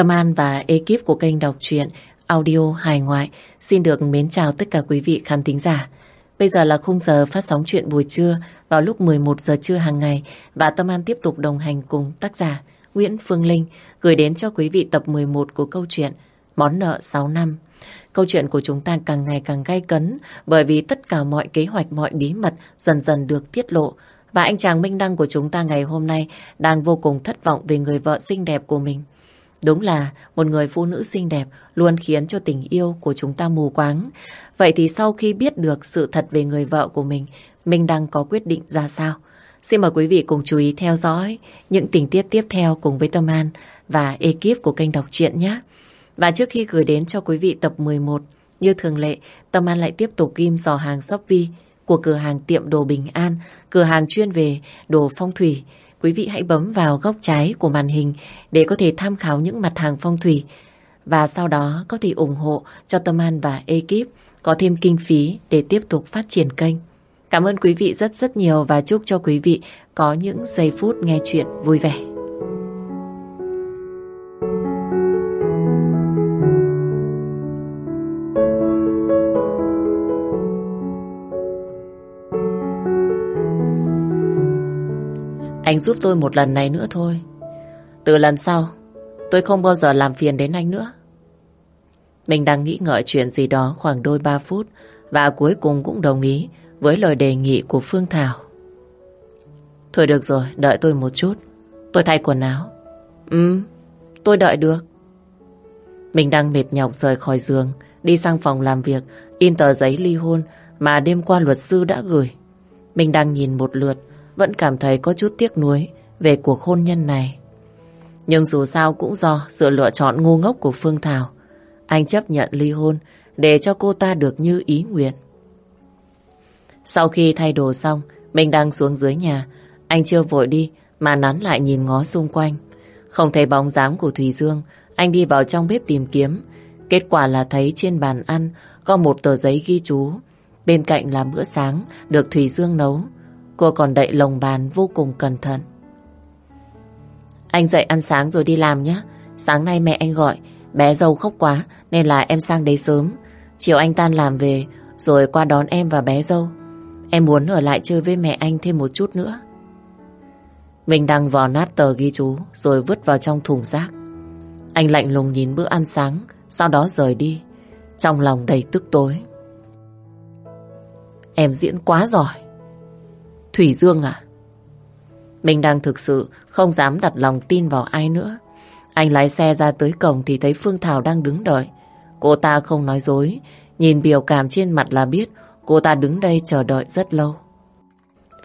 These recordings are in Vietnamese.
Tâm An và ekip của kênh đọc truyện audio hài ngoại xin được mến chào tất cả quý vị khán thính giả. Bây giờ là khung giờ phát sóng chuyện buổi trưa vào lúc 11 giờ trưa hàng ngày và Tâm An tiếp tục đồng hành cùng tác giả Nguyễn Phương Linh gửi đến cho quý vị tập 11 của câu chuyện Món nợ 6 năm. Câu chuyện của chúng ta càng ngày càng gay cấn bởi vì tất cả mọi kế hoạch, mọi bí mật dần dần được tiết lộ. Và anh chàng Minh Đăng của chúng ta ngày hôm nay đang vô cùng thất vọng về người vợ xinh đẹp của mình. Đúng là một người phụ nữ xinh đẹp luôn khiến cho tình yêu của chúng ta mù quáng. Vậy thì sau khi biết được sự thật về người vợ của mình, Minh đang có quyết định ra sao? Xin mời quý vị cùng chú ý theo dõi những tình tiết tiếp theo cùng với Tâm An và ekip của kênh đọc truyện nhé. Và trước khi gửi đến cho quý vị tập 11, như thường lệ, Tâm An lại tiếp tục ghim dò hàng Shopee của cửa hàng tiệm đồ Bình An, cửa hàng chuyên về đồ phong thủy. Quý vị hãy bấm vào góc trái của màn hình để có thể tham khảo những mặt hàng phong thủy và sau đó có thể ủng hộ cho Tâm An và ekip có thêm kinh phí để tiếp tục phát triển kênh. Cảm ơn quý vị rất rất nhiều và chúc cho quý vị có những giây phút nghe chuyện vui vẻ. Anh giúp tôi một lần này nữa thôi. Từ lần sau, tôi không bao giờ làm phiền đến anh nữa. Mình đang nghĩ ngợi chuyện gì đó khoảng đôi ba phút và cuối cùng cũng đồng ý với lời đề nghị của Phương Thảo. Thôi được rồi, đợi tôi một chút. Tôi thay quần áo. Ừ, tôi đợi được. Mình đang mệt nhọc rời khỏi giường, đi sang phòng làm việc, in tờ giấy ly hôn mà đêm qua luật sư đã gửi. Mình đang nhìn một lượt, vẫn cảm thấy có chút tiếc nuối về cuộc hôn nhân này. Nhưng dù sao cũng do sự lựa chọn ngu ngốc của Phương Thảo. Anh chấp nhận ly hôn để cho cô ta được như ý nguyện. Sau khi thay đồ xong, mình đang xuống dưới nhà. Anh chưa vội đi mà nắn lại nhìn ngó xung quanh. Không thấy bóng dáng của Thùy Dương, anh đi vào trong bếp tìm kiếm. Kết quả là thấy trên bàn ăn có một tờ giấy ghi chú. Bên cạnh là bữa sáng được Thùy Dương nấu. Cô còn đậy lồng bàn vô cùng cẩn thận. Anh dậy ăn sáng rồi đi làm nhé. Sáng nay mẹ anh gọi, bé dâu khóc quá nên là em sang đấy sớm. Chiều anh tan làm về rồi qua đón em và bé dâu. Em muốn ở lại chơi với mẹ anh thêm một chút nữa. Mình đang vò nát tờ ghi chú rồi vứt vào trong thùng rác. Anh lạnh lùng nhìn bữa ăn sáng, sau đó rời đi. Trong lòng đầy tức tối. Em diễn quá giỏi. Thủy Dương à? Mình đang thực sự không dám đặt lòng tin vào ai nữa. Anh lái xe ra tới cổng thì thấy Phương Thảo đang đứng đợi. Cô ta không nói dối, nhìn biểu cảm trên mặt là biết Cô ta đứng đây chờ đợi rất lâu.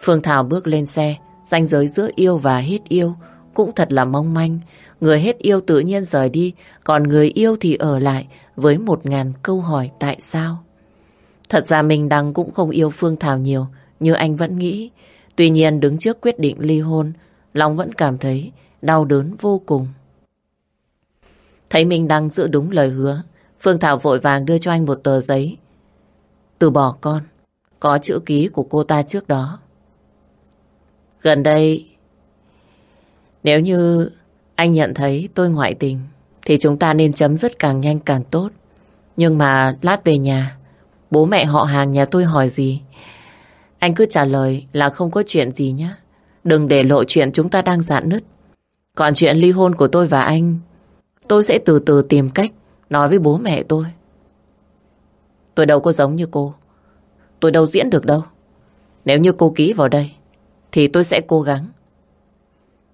Phương Thảo bước lên xe, ranh giới giữa yêu và hết yêu cũng thật là mong manh. Người hết yêu tự nhiên rời đi, còn người yêu thì ở lại với một ngàn câu hỏi tại sao. Thật ra mình đang cũng không yêu Phương Thảo nhiều như anh vẫn nghĩ. Tuy nhiên đứng trước quyết định ly hôn, long vẫn cảm thấy đau đớn vô cùng. Thấy mình đang giữ đúng lời hứa, Phương Thảo vội vàng đưa cho anh một tờ giấy từ bỏ con. Có chữ ký của cô ta trước đó. Gần đây, nếu như anh nhận thấy tôi ngoại tình, thì chúng ta nên chấm dứt càng nhanh càng tốt. Nhưng mà lát về nhà, bố mẹ họ hàng nhà tôi hỏi gì, anh cứ trả lời là không có chuyện gì nhé. Đừng để lộ chuyện chúng ta đang dạn nứt. Còn chuyện ly hôn của tôi và anh, tôi sẽ từ từ tìm cách nói với bố mẹ tôi. Tôi đâu có giống như cô. Tôi đâu diễn được đâu. Nếu như cô ký vào đây, thì tôi sẽ cố gắng.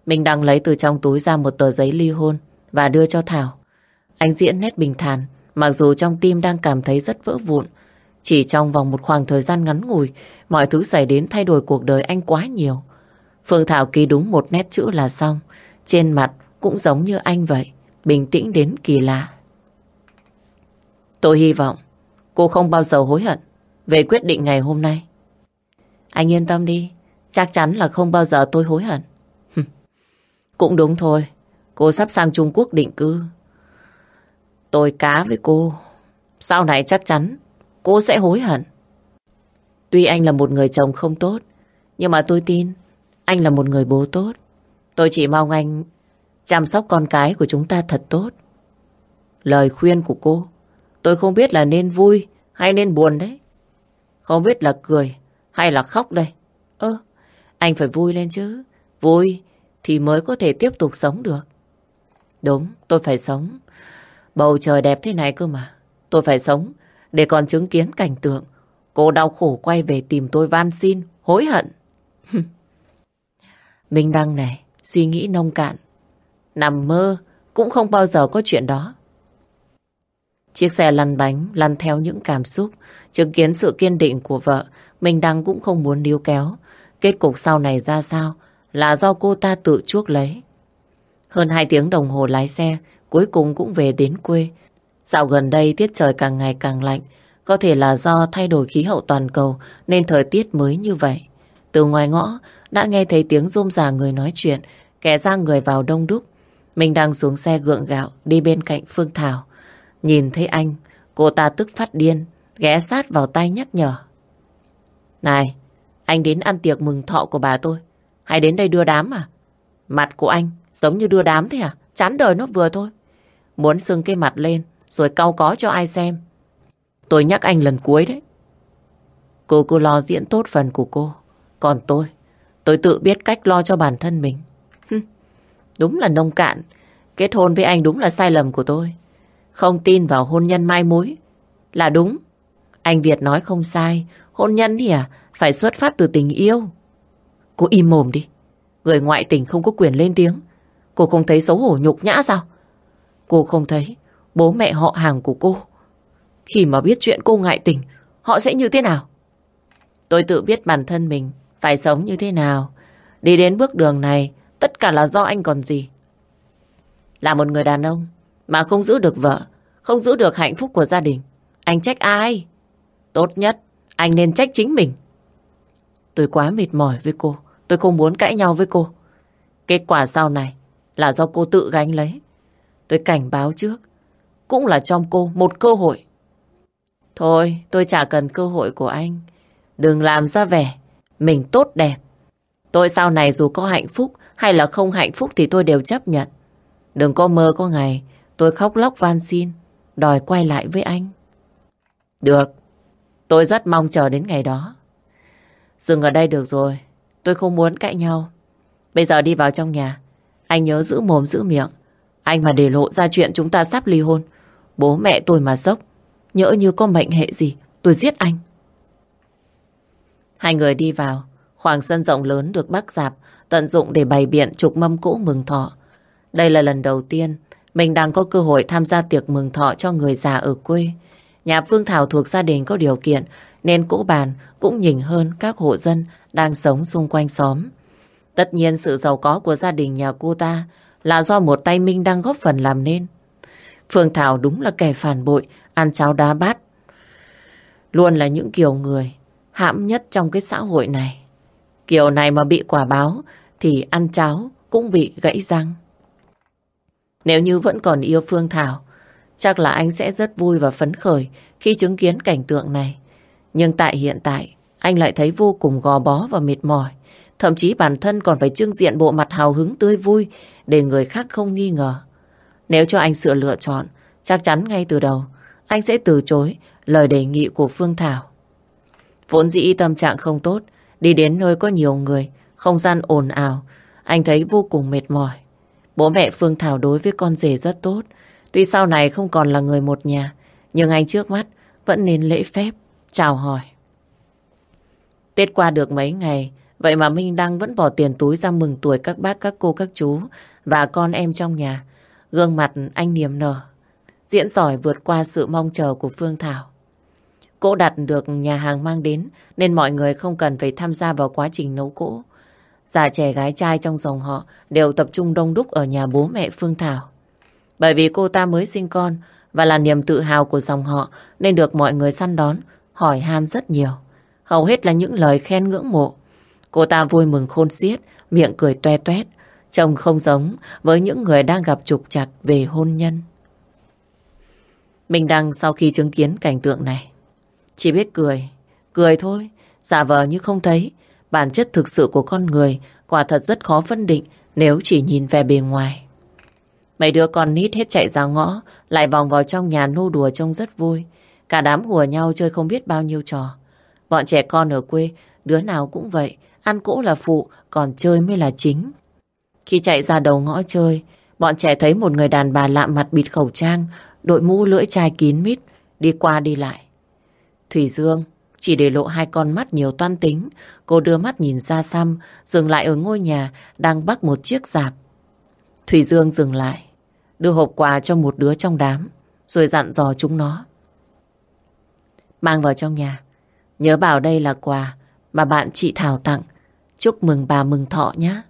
mình đang lấy từ trong túi ra một tờ giấy ly hôn và đưa cho Thảo. Anh diễn nét bình thản, mặc dù trong tim đang cảm thấy rất vỡ vụn. Chỉ trong vòng một khoảng thời gian ngắn ngủi, mọi thứ xảy đến thay đổi cuộc đời anh quá nhiều. Phương Thảo ký đúng một nét chữ là xong. Trên mặt cũng giống như anh vậy, bình tĩnh đến kỳ lạ. Tôi hy vọng Cô không bao giờ hối hận về quyết định ngày hôm nay. Anh yên tâm đi, chắc chắn là không bao giờ tôi hối hận. Cũng đúng thôi, cô sắp sang Trung Quốc định cư. Tôi cá với cô, sau này chắc chắn cô sẽ hối hận. Tuy anh là một người chồng không tốt, nhưng mà tôi tin anh là một người bố tốt. Tôi chỉ mong anh chăm sóc con cái của chúng ta thật tốt lời khuyên của cô. Tôi không biết là nên vui hay nên buồn đấy. Không biết là cười hay là khóc đây. Ơ, anh phải vui lên chứ. Vui thì mới có thể tiếp tục sống được. Đúng, tôi phải sống. Bầu trời đẹp thế này cơ mà. Tôi phải sống để còn chứng kiến cảnh tượng. Cô đau khổ quay về tìm tôi van xin, hối hận. Minh Đăng này, suy nghĩ nông cạn. Nằm mơ cũng không bao giờ có chuyện đó. Chiếc xe lăn bánh, lăn theo những cảm xúc. Chứng kiến sự kiên định của vợ, Minh Đăng cũng không muốn níu kéo. Kết cục sau này ra sao là do cô ta tự chuốc lấy. Hơn 2 tiếng đồng hồ lái xe, cuối cùng cũng về đến quê. Dạo gần đây tiết trời càng ngày càng lạnh, có thể là do thay đổi khí hậu toàn cầu nên thời tiết mới như vậy. Từ ngoài ngõ đã nghe thấy tiếng rôm rà người nói chuyện, kẻ ra người vào đông đúc. Mình đang xuống xe gượng gạo đi bên cạnh Phương Thảo. Nhìn thấy anh, cô ta tức phát điên, ghé sát vào tay nhắc nhở. Này, anh đến ăn tiệc mừng thọ của bà tôi, hay đến đây đưa đám à? Mặt của anh giống như đưa đám thế à? Chán đời nó vừa thôi. Muốn sưng cái mặt lên, rồi cau có cho ai xem. Tôi nhắc anh lần cuối đấy. Cô cô lo diễn tốt phần của cô. Còn tôi, tôi tự biết cách lo cho bản thân mình. đúng là nông cạn. Kết hôn với anh đúng là sai lầm của tôi. Không tin vào hôn nhân mai mối. Là đúng. Anh Việt nói không sai. Hôn nhân thì à, phải xuất phát từ tình yêu. Cô im mồm đi. Người ngoại tình không có quyền lên tiếng. Cô không thấy xấu hổ nhục nhã sao? Cô không thấy bố mẹ họ hàng của cô. Khi mà biết chuyện cô ngại tình, họ sẽ như thế nào? Tôi tự biết bản thân mình phải sống như thế nào. Đi đến bước đường này, tất cả là do anh còn gì. Là một người đàn ông mà không giữ được vợ, không giữ được hạnh phúc của gia đình. Anh trách ai? Tốt nhất, anh nên trách chính mình. Tôi quá mệt mỏi với cô. Tôi không muốn cãi nhau với cô. Kết quả sau này là do cô tự gánh lấy. Tôi cảnh báo trước. Cũng là cho cô một cơ hội. Thôi, tôi chả cần cơ hội của anh. Đừng làm ra vẻ. Mình tốt đẹp. Tôi sau này dù có hạnh phúc hay là không hạnh phúc thì tôi đều chấp nhận. Đừng có mơ có ngày tôi khóc lóc van xin, đòi quay lại với anh. Được, tôi rất mong chờ đến ngày đó. Dừng ở đây được rồi, tôi không muốn cãi nhau. Bây giờ đi vào trong nhà, anh nhớ giữ mồm giữ miệng. Anh mà để lộ ra chuyện chúng ta sắp ly hôn, bố mẹ tôi mà sốc, nhỡ như có mệnh hệ gì, tôi giết anh. Hai người đi vào, khoảng sân rộng lớn được bắc dạp, tận dụng để bày biện trục mâm cỗ mừng thọ. Đây là lần đầu tiên mình đang có cơ hội tham gia tiệc mừng thọ cho người già ở quê. Nhà Phương Thảo thuộc gia đình có điều kiện nên cỗ bàn cũng nhỉnh hơn các hộ dân đang sống xung quanh xóm. Tất nhiên sự giàu có của gia đình nhà cô ta là do một tay Minh đang góp phần làm nên. Phương Thảo đúng là kẻ phản bội, ăn cháo đá bát. Luôn là những kiểu người hãm nhất trong cái xã hội này. Kiểu này mà bị quả báo thì ăn cháo cũng bị gãy răng. Nếu như vẫn còn yêu Phương Thảo, chắc là anh sẽ rất vui và phấn khởi khi chứng kiến cảnh tượng này. Nhưng tại hiện tại, anh lại thấy vô cùng gò bó và mệt mỏi. Thậm chí bản thân còn phải trưng diện bộ mặt hào hứng tươi vui để người khác không nghi ngờ. Nếu cho anh sự lựa chọn, chắc chắn ngay từ đầu, anh sẽ từ chối lời đề nghị của Phương Thảo. Vốn dĩ tâm trạng không tốt, đi đến nơi có nhiều người, không gian ồn ào, anh thấy vô cùng mệt mỏi. Bố mẹ Phương Thảo đối với con rể rất tốt, tuy sau này không còn là người một nhà, nhưng anh trước mắt vẫn nên lễ phép, chào hỏi. Tết qua được mấy ngày, vậy mà Minh Đăng vẫn bỏ tiền túi ra mừng tuổi các bác, các cô, các chú và con em trong nhà. Gương mặt anh niềm nở, diễn giỏi vượt qua sự mong chờ của Phương Thảo. Cỗ đặt được nhà hàng mang đến nên mọi người không cần phải tham gia vào quá trình nấu cỗ. Già trẻ gái trai trong dòng họ đều tập trung đông đúc ở nhà bố mẹ Phương Thảo. Bởi vì cô ta mới sinh con và là niềm tự hào của dòng họ nên được mọi người săn đón, hỏi han rất nhiều. Hầu hết là những lời khen ngưỡng mộ. Cô ta vui mừng khôn xiết, miệng cười toe toét, trông không giống với những người đang gặp trục trặc về hôn nhân. Mình đang sau khi chứng kiến cảnh tượng này, chỉ biết cười, cười thôi, giả vờ như không thấy. Bản chất thực sự của con người quả thật rất khó phân định nếu chỉ nhìn về bề ngoài. Mấy đứa con nít hết chạy ra ngõ lại vòng vào trong nhà nô đùa trông rất vui. Cả đám hùa nhau chơi không biết bao nhiêu trò. Bọn trẻ con ở quê, đứa nào cũng vậy, ăn cỗ là phụ, còn chơi mới là chính. Khi chạy ra đầu ngõ chơi, bọn trẻ thấy một người đàn bà lạ mặt bịt khẩu trang, đội mũ lưỡi chai kín mít, đi qua đi lại. Thủy Dương chỉ để lộ hai con mắt nhiều toan tính, cô đưa mắt nhìn ra xăm, dừng lại ở ngôi nhà đang bắc một chiếc giạp. Thủy Dương dừng lại, đưa hộp quà cho một đứa trong đám, rồi dặn dò chúng nó. Mang vào trong nhà, nhớ bảo đây là quà mà bạn chị Thảo tặng. Chúc mừng bà mừng thọ nhé.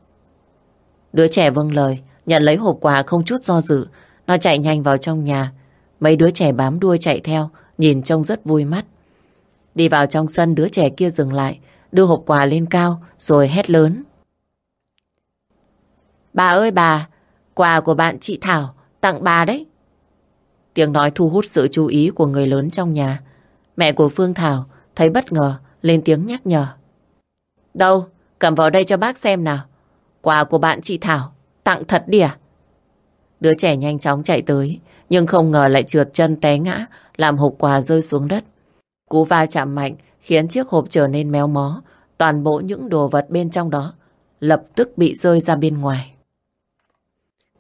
Đứa trẻ vâng lời, nhận lấy hộp quà không chút do dự. Nó chạy nhanh vào trong nhà. Mấy đứa trẻ bám đuôi chạy theo, nhìn trông rất vui mắt. Đi vào trong sân đứa trẻ kia dừng lại, đưa hộp quà lên cao rồi hét lớn. Bà ơi bà, quà của bạn chị Thảo tặng bà đấy. Tiếng nói thu hút sự chú ý của người lớn trong nhà. Mẹ của Phương Thảo thấy bất ngờ, lên tiếng nhắc nhở. Đâu, cầm vào đây cho bác xem nào. Quà của bạn chị Thảo, tặng thật đi à? Đứa trẻ nhanh chóng chạy tới, nhưng không ngờ lại trượt chân té ngã, làm hộp quà rơi xuống đất. Cú va chạm mạnh khiến chiếc hộp trở nên méo mó, toàn bộ những đồ vật bên trong đó lập tức bị rơi ra bên ngoài.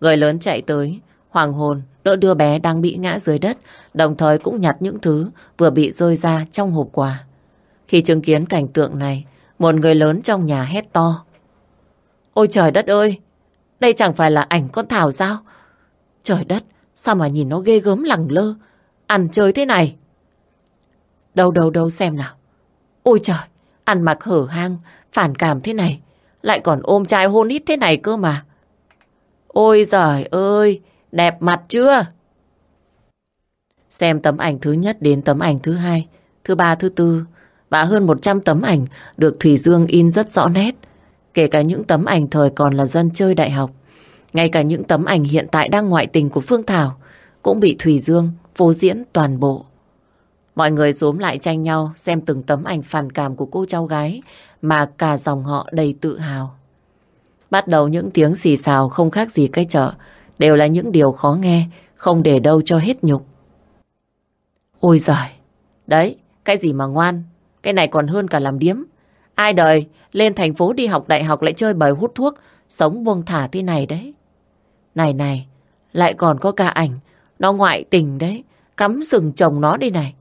Người lớn chạy tới, hoàng hồn đỡ đưa bé đang bị ngã dưới đất, đồng thời cũng nhặt những thứ vừa bị rơi ra trong hộp quà. Khi chứng kiến cảnh tượng này, một người lớn trong nhà hét to. Ôi trời đất ơi, đây chẳng phải là ảnh con Thảo sao? Trời đất, sao mà nhìn nó ghê gớm lẳng lơ, ăn chơi thế này. Đâu đâu đâu xem nào. Ôi trời, ăn mặc hở hang, phản cảm thế này, lại còn ôm trai hôn ít thế này cơ mà. Ôi giời ơi, đẹp mặt chưa? Xem tấm ảnh thứ nhất đến tấm ảnh thứ hai, thứ ba, thứ tư và hơn 100 tấm ảnh được Thủy Dương in rất rõ nét. Kể cả những tấm ảnh thời còn là dân chơi đại học. Ngay cả những tấm ảnh hiện tại đang ngoại tình của Phương Thảo cũng bị Thủy Dương phô diễn toàn bộ. Mọi người xúm lại tranh nhau xem từng tấm ảnh phản cảm của cô cháu gái mà cả dòng họ đầy tự hào. Bắt đầu những tiếng xì xào không khác gì cái chợ, đều là những điều khó nghe, không để đâu cho hết nhục. Ôi giời, đấy, cái gì mà ngoan, cái này còn hơn cả làm điếm. Ai đời lên thành phố đi học đại học lại chơi bời hút thuốc, sống buông thả thế này đấy. Này này, lại còn có cả ảnh, nó ngoại tình đấy, cắm sừng chồng nó đi này.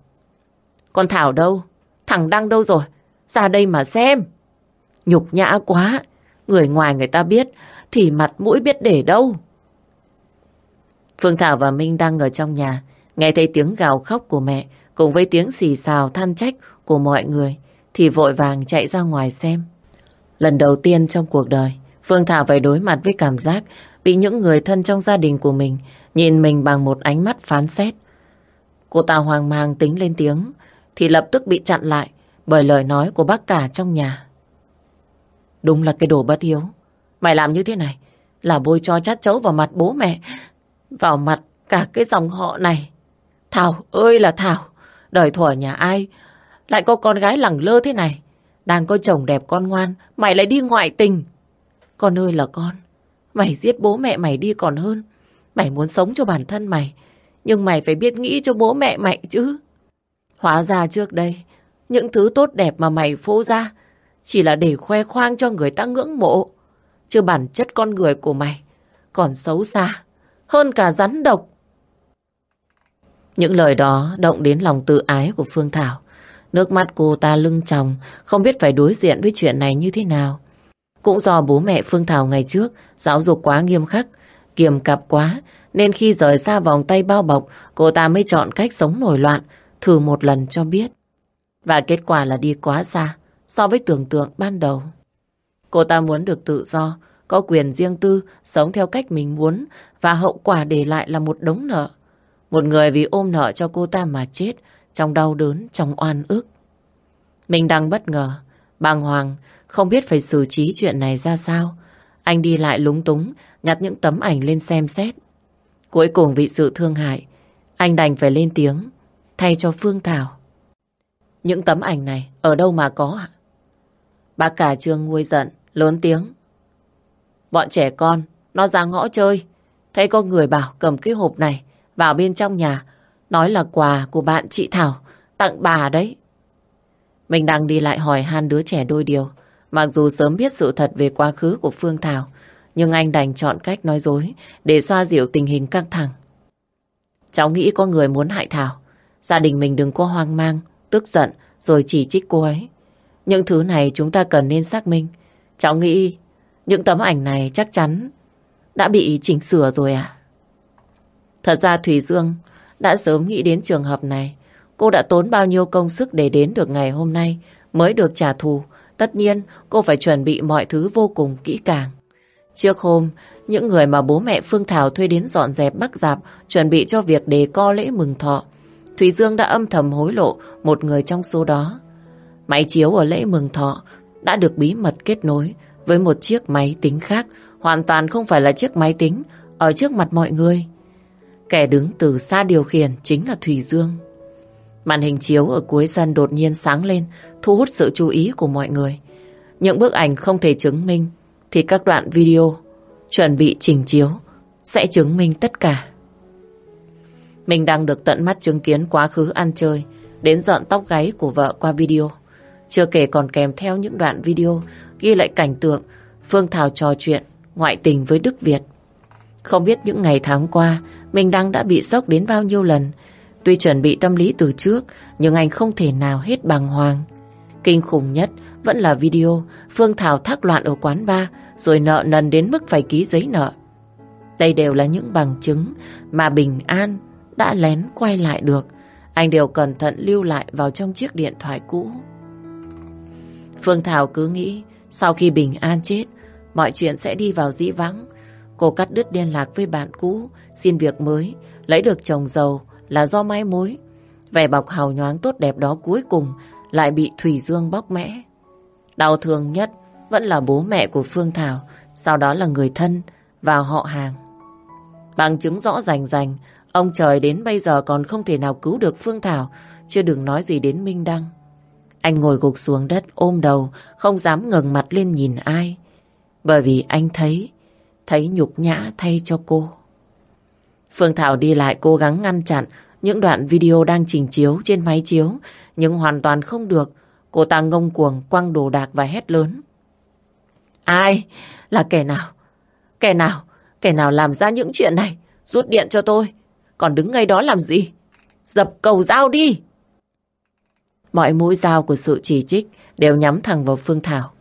Con Thảo đâu? Thằng Đăng đâu rồi? Ra đây mà xem. Nhục nhã quá, người ngoài người ta biết, thì mặt mũi biết để đâu. Phương Thảo và Minh đang ở trong nhà, nghe thấy tiếng gào khóc của mẹ, cùng với tiếng xì xào than trách của mọi người, thì vội vàng chạy ra ngoài xem. Lần đầu tiên trong cuộc đời, Phương Thảo phải đối mặt với cảm giác bị những người thân trong gia đình của mình nhìn mình bằng một ánh mắt phán xét. Cô ta hoang mang tính lên tiếng, thì lập tức bị chặn lại bởi lời nói của bác cả trong nhà. Đúng là cái đồ bất hiếu. Mày làm như thế này là bôi cho chát chấu vào mặt bố mẹ, vào mặt cả cái dòng họ này. Thảo ơi là Thảo, đời thuở nhà ai lại có con gái lẳng lơ thế này. Đang có chồng đẹp con ngoan, mày lại đi ngoại tình. Con ơi là con, mày giết bố mẹ mày đi còn hơn. Mày muốn sống cho bản thân mày, nhưng mày phải biết nghĩ cho bố mẹ mày chứ. Hóa ra trước đây, những thứ tốt đẹp mà mày phô ra chỉ là để khoe khoang cho người ta ngưỡng mộ. Chứ bản chất con người của mày còn xấu xa, hơn cả rắn độc. Những lời đó động đến lòng tự ái của Phương Thảo. Nước mắt cô ta lưng tròng, không biết phải đối diện với chuyện này như thế nào. Cũng do bố mẹ Phương Thảo ngày trước giáo dục quá nghiêm khắc, kiềm cặp quá, nên khi rời xa vòng tay bao bọc, cô ta mới chọn cách sống nổi loạn, thử một lần cho biết. Và kết quả là đi quá xa so với tưởng tượng ban đầu. Cô ta muốn được tự do, có quyền riêng tư, sống theo cách mình muốn và hậu quả để lại là một đống nợ. Một người vì ôm nợ cho cô ta mà chết trong đau đớn, trong oan ức. Mình đang bất ngờ, bàng hoàng, không biết phải xử trí chuyện này ra sao. Anh đi lại lúng túng, nhặt những tấm ảnh lên xem xét. Cuối cùng vì sự thương hại, anh đành phải lên tiếng, thay cho Phương Thảo. Những tấm ảnh này ở đâu mà có ạ? Bác cả trương nguôi giận, lớn tiếng. Bọn trẻ con, nó ra ngõ chơi. Thấy có người bảo cầm cái hộp này vào bên trong nhà, nói là quà của bạn chị Thảo, tặng bà đấy. Mình đang đi lại hỏi han đứa trẻ đôi điều. Mặc dù sớm biết sự thật về quá khứ của Phương Thảo, nhưng anh đành chọn cách nói dối để xoa dịu tình hình căng thẳng. Cháu nghĩ có người muốn hại Thảo. Gia đình mình đừng có hoang mang, tức giận rồi chỉ trích cô ấy. Những thứ này chúng ta cần nên xác minh. Cháu nghĩ những tấm ảnh này chắc chắn đã bị chỉnh sửa rồi à? Thật ra Thủy Dương đã sớm nghĩ đến trường hợp này. Cô đã tốn bao nhiêu công sức để đến được ngày hôm nay mới được trả thù. Tất nhiên cô phải chuẩn bị mọi thứ vô cùng kỹ càng. Trước hôm, những người mà bố mẹ Phương Thảo thuê đến dọn dẹp bắc dạp chuẩn bị cho việc đề co lễ mừng thọ. Thủy Dương đã âm thầm hối lộ một người trong số đó. Máy chiếu ở lễ mừng thọ đã được bí mật kết nối với một chiếc máy tính khác, hoàn toàn không phải là chiếc máy tính ở trước mặt mọi người. Kẻ đứng từ xa điều khiển chính là Thủy Dương. Màn hình chiếu ở cuối sân đột nhiên sáng lên, thu hút sự chú ý của mọi người. Những bức ảnh không thể chứng minh, thì các đoạn video chuẩn bị trình chiếu sẽ chứng minh tất cả. Mình đang được tận mắt chứng kiến quá khứ ăn chơi, đến dọn tóc gáy của vợ qua video. Chưa kể còn kèm theo những đoạn video ghi lại cảnh tượng Phương Thảo trò chuyện ngoại tình với Đức Việt. Không biết những ngày tháng qua mình đang đã bị sốc đến bao nhiêu lần. Tuy chuẩn bị tâm lý từ trước nhưng anh không thể nào hết bàng hoàng. Kinh khủng nhất vẫn là video Phương Thảo thắc loạn ở quán bar rồi nợ nần đến mức phải ký giấy nợ. Đây đều là những bằng chứng mà Bình An đã lén quay lại được. Anh đều cẩn thận lưu lại vào trong chiếc điện thoại cũ. Phương Thảo cứ nghĩ sau khi Bình An chết, mọi chuyện sẽ đi vào dĩ vắng. Cô cắt đứt liên lạc với bạn cũ, xin việc mới, lấy được chồng giàu là do mai mối. Vẻ bọc hào nhoáng tốt đẹp đó cuối cùng lại bị Thủy Dương bóc mẽ. Đau thương nhất vẫn là bố mẹ của Phương Thảo, sau đó là người thân và họ hàng. Bằng chứng rõ rành rành, ông trời đến bây giờ còn không thể nào cứu được Phương Thảo, chưa đừng nói gì đến Minh Đăng. Anh ngồi gục xuống đất ôm đầu, không dám ngẩng mặt lên nhìn ai. Bởi vì anh thấy, thấy nhục nhã thay cho cô. Phương Thảo đi lại cố gắng ngăn chặn những đoạn video đang trình chiếu trên máy chiếu, nhưng hoàn toàn không được. Cô ta ngông cuồng quăng đồ đạc và hét lớn. Ai? Là kẻ nào? Kẻ nào? Kẻ nào làm ra những chuyện này? Rút điện cho tôi. Còn đứng ngay đó làm gì? Dập cầu dao đi! Mọi mũi dao của sự chỉ trích đều nhắm thẳng vào Phương Thảo.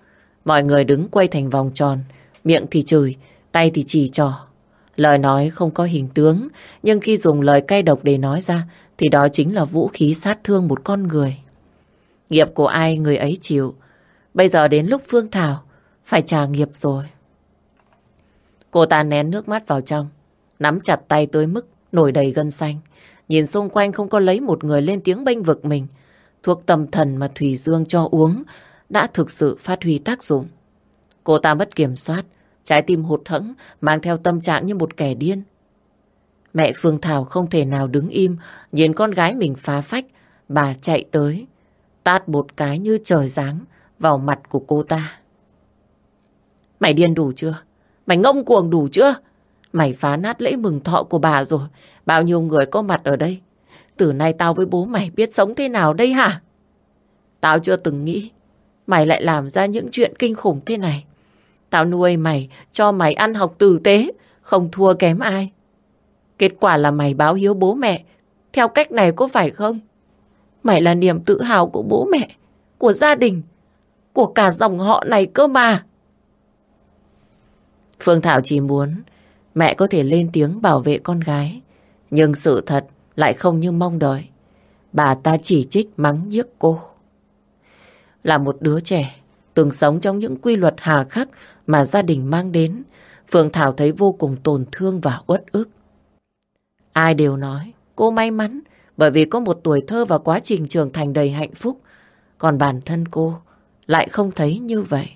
Mọi người đứng quay thành vòng tròn, miệng thì chửi, tay thì chỉ trò. Lời nói không có hình tướng, nhưng khi dùng lời cay độc để nói ra, thì đó chính là vũ khí sát thương một con người. Nghiệp của ai người ấy chịu. Bây giờ đến lúc Phương Thảo phải trả nghiệp rồi. Cô ta nén nước mắt vào trong, nắm chặt tay tới mức nổi đầy gân xanh. Nhìn xung quanh không có lấy một người lên tiếng bênh vực mình. Thuốc tâm thần mà Thủy Dương cho uống đã thực sự phát huy tác dụng. Cô ta mất kiểm soát, trái tim hụt hẫng, mang theo tâm trạng như một kẻ điên. Mẹ Phương Thảo không thể nào đứng im, nhìn con gái mình phá phách, bà chạy tới, tát một cái như trời giáng vào mặt của cô ta. Mày điên đủ chưa? Mày ngông cuồng đủ chưa? Mày phá nát lễ mừng thọ của bà rồi. Bao nhiêu người có mặt ở đây. Từ nay tao với bố mày biết sống thế nào đây hả? Tao chưa từng nghĩ mày lại làm ra những chuyện kinh khủng thế này. Tao nuôi mày, cho mày ăn học tử tế, không thua kém ai. Kết quả là mày báo hiếu bố mẹ. Theo cách này có phải không? Mày là niềm tự hào của bố mẹ, của gia đình, của cả dòng họ này cơ mà. Phương Thảo chỉ muốn mẹ có thể lên tiếng bảo vệ con gái. Nhưng sự thật lại không như mong đợi. Bà ta chỉ trích mắng nhiếc cô. Là một đứa trẻ, từng sống trong những quy luật hà khắc mà gia đình mang đến, Phương Thảo thấy vô cùng tổn thương và uất ức. Ai đều nói cô may mắn bởi vì có một tuổi thơ và quá trình trưởng thành đầy hạnh phúc. Còn bản thân cô lại không thấy như vậy.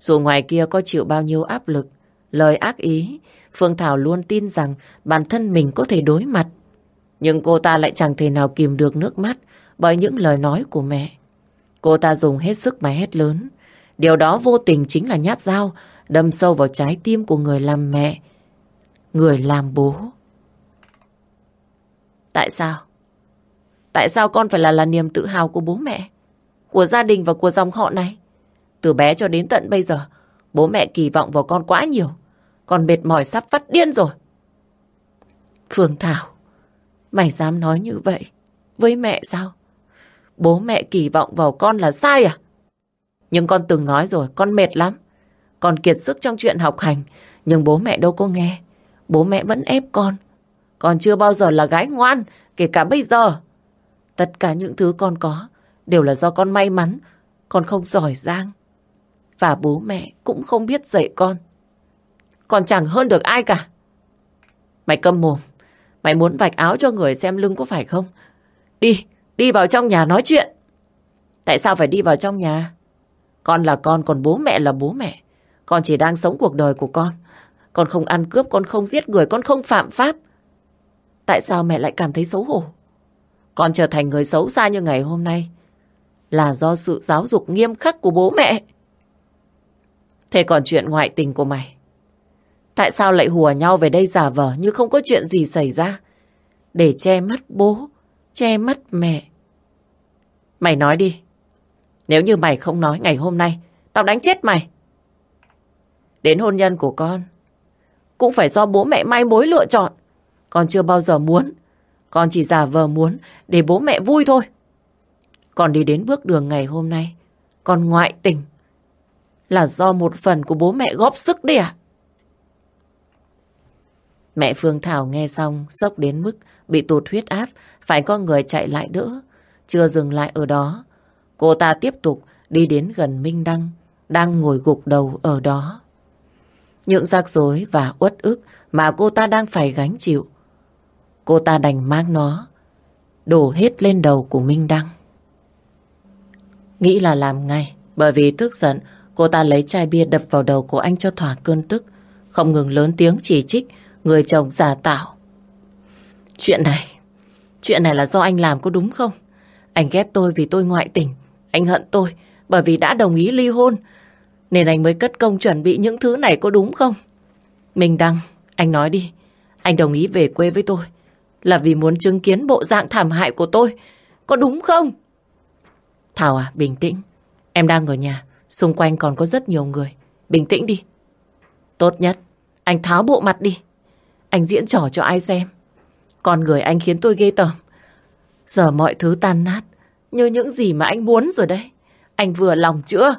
Dù ngoài kia có chịu bao nhiêu áp lực, lời ác ý, Phương Thảo luôn tin rằng bản thân mình có thể đối mặt. Nhưng cô ta lại chẳng thể nào kìm được nước mắt bởi những lời nói của mẹ. Cô ta dùng hết sức mà hét lớn. Điều đó vô tình chính là nhát dao đâm sâu vào trái tim của người làm mẹ, người làm bố. Tại sao? Tại sao con phải là là niềm tự hào của bố mẹ? Của gia đình và của dòng họ này? Từ bé cho đến tận bây giờ, bố mẹ kỳ vọng vào con quá nhiều. Con mệt mỏi sắp phát điên rồi. Phương Thảo, mày dám nói như vậy với mẹ sao? Bố mẹ kỳ vọng vào con là sai à? Nhưng con từng nói rồi, con mệt lắm. Con kiệt sức trong chuyện học hành, nhưng bố mẹ đâu có nghe. Bố mẹ vẫn ép con. Con chưa bao giờ là gái ngoan, kể cả bây giờ. Tất cả những thứ con có đều là do con may mắn. Con không giỏi giang. Và bố mẹ cũng không biết dạy con. Con chẳng hơn được ai cả. Mày câm mồm. Mày muốn vạch áo cho người xem lưng có phải không? Đi, đi vào trong nhà nói chuyện. Tại sao phải đi vào trong nhà? Con là con, còn bố mẹ là bố mẹ. Con chỉ đang sống cuộc đời của con. Con không ăn cướp, con không giết người, con không phạm pháp. Tại sao mẹ lại cảm thấy xấu hổ? Con trở thành người xấu xa như ngày hôm nay là do sự giáo dục nghiêm khắc của bố mẹ. Thế còn chuyện ngoại tình của mày? Tại sao lại hùa nhau về đây giả vờ như không có chuyện gì xảy ra? Để che mắt bố, che mắt mẹ. Mày nói đi. Nếu như mày không nói ngày hôm nay, tao đánh chết mày. Đến hôn nhân của con, cũng phải do bố mẹ mai mối lựa chọn. Con chưa bao giờ muốn. Con chỉ giả vờ muốn để bố mẹ vui thôi. Còn đi đến bước đường ngày hôm nay, con ngoại tình. Là do một phần của bố mẹ góp sức đi à? Mẹ Phương Thảo nghe xong, sốc đến mức bị tụt huyết áp, phải có người chạy lại đỡ. Chưa dừng lại ở đó, cô ta tiếp tục đi đến gần Minh Đăng, đang ngồi gục đầu ở đó. Những rắc rối và uất ức mà cô ta đang phải gánh chịu. Cô ta đành mang nó, đổ hết lên đầu của Minh Đăng. Nghĩ là làm ngay, bởi vì tức giận, cô ta lấy chai bia đập vào đầu của anh cho thỏa cơn tức, không ngừng lớn tiếng chỉ trích người chồng giả tạo. Chuyện này, chuyện này là do anh làm có đúng không? Anh ghét tôi vì tôi ngoại tình, anh hận tôi bởi vì đã đồng ý ly hôn, nên anh mới cất công chuẩn bị những thứ này có đúng không? Minh Đăng, anh nói đi, anh đồng ý về quê với tôi là vì muốn chứng kiến bộ dạng thảm hại của tôi, có đúng không? Thảo à, bình tĩnh. Em đang ở nhà, xung quanh còn có rất nhiều người. Bình tĩnh đi. Tốt nhất, anh tháo bộ mặt đi. Anh diễn trò cho ai xem. Con người anh khiến tôi ghê tởm. Giờ mọi thứ tan nát, như những gì mà anh muốn rồi đấy. Anh vừa lòng chưa?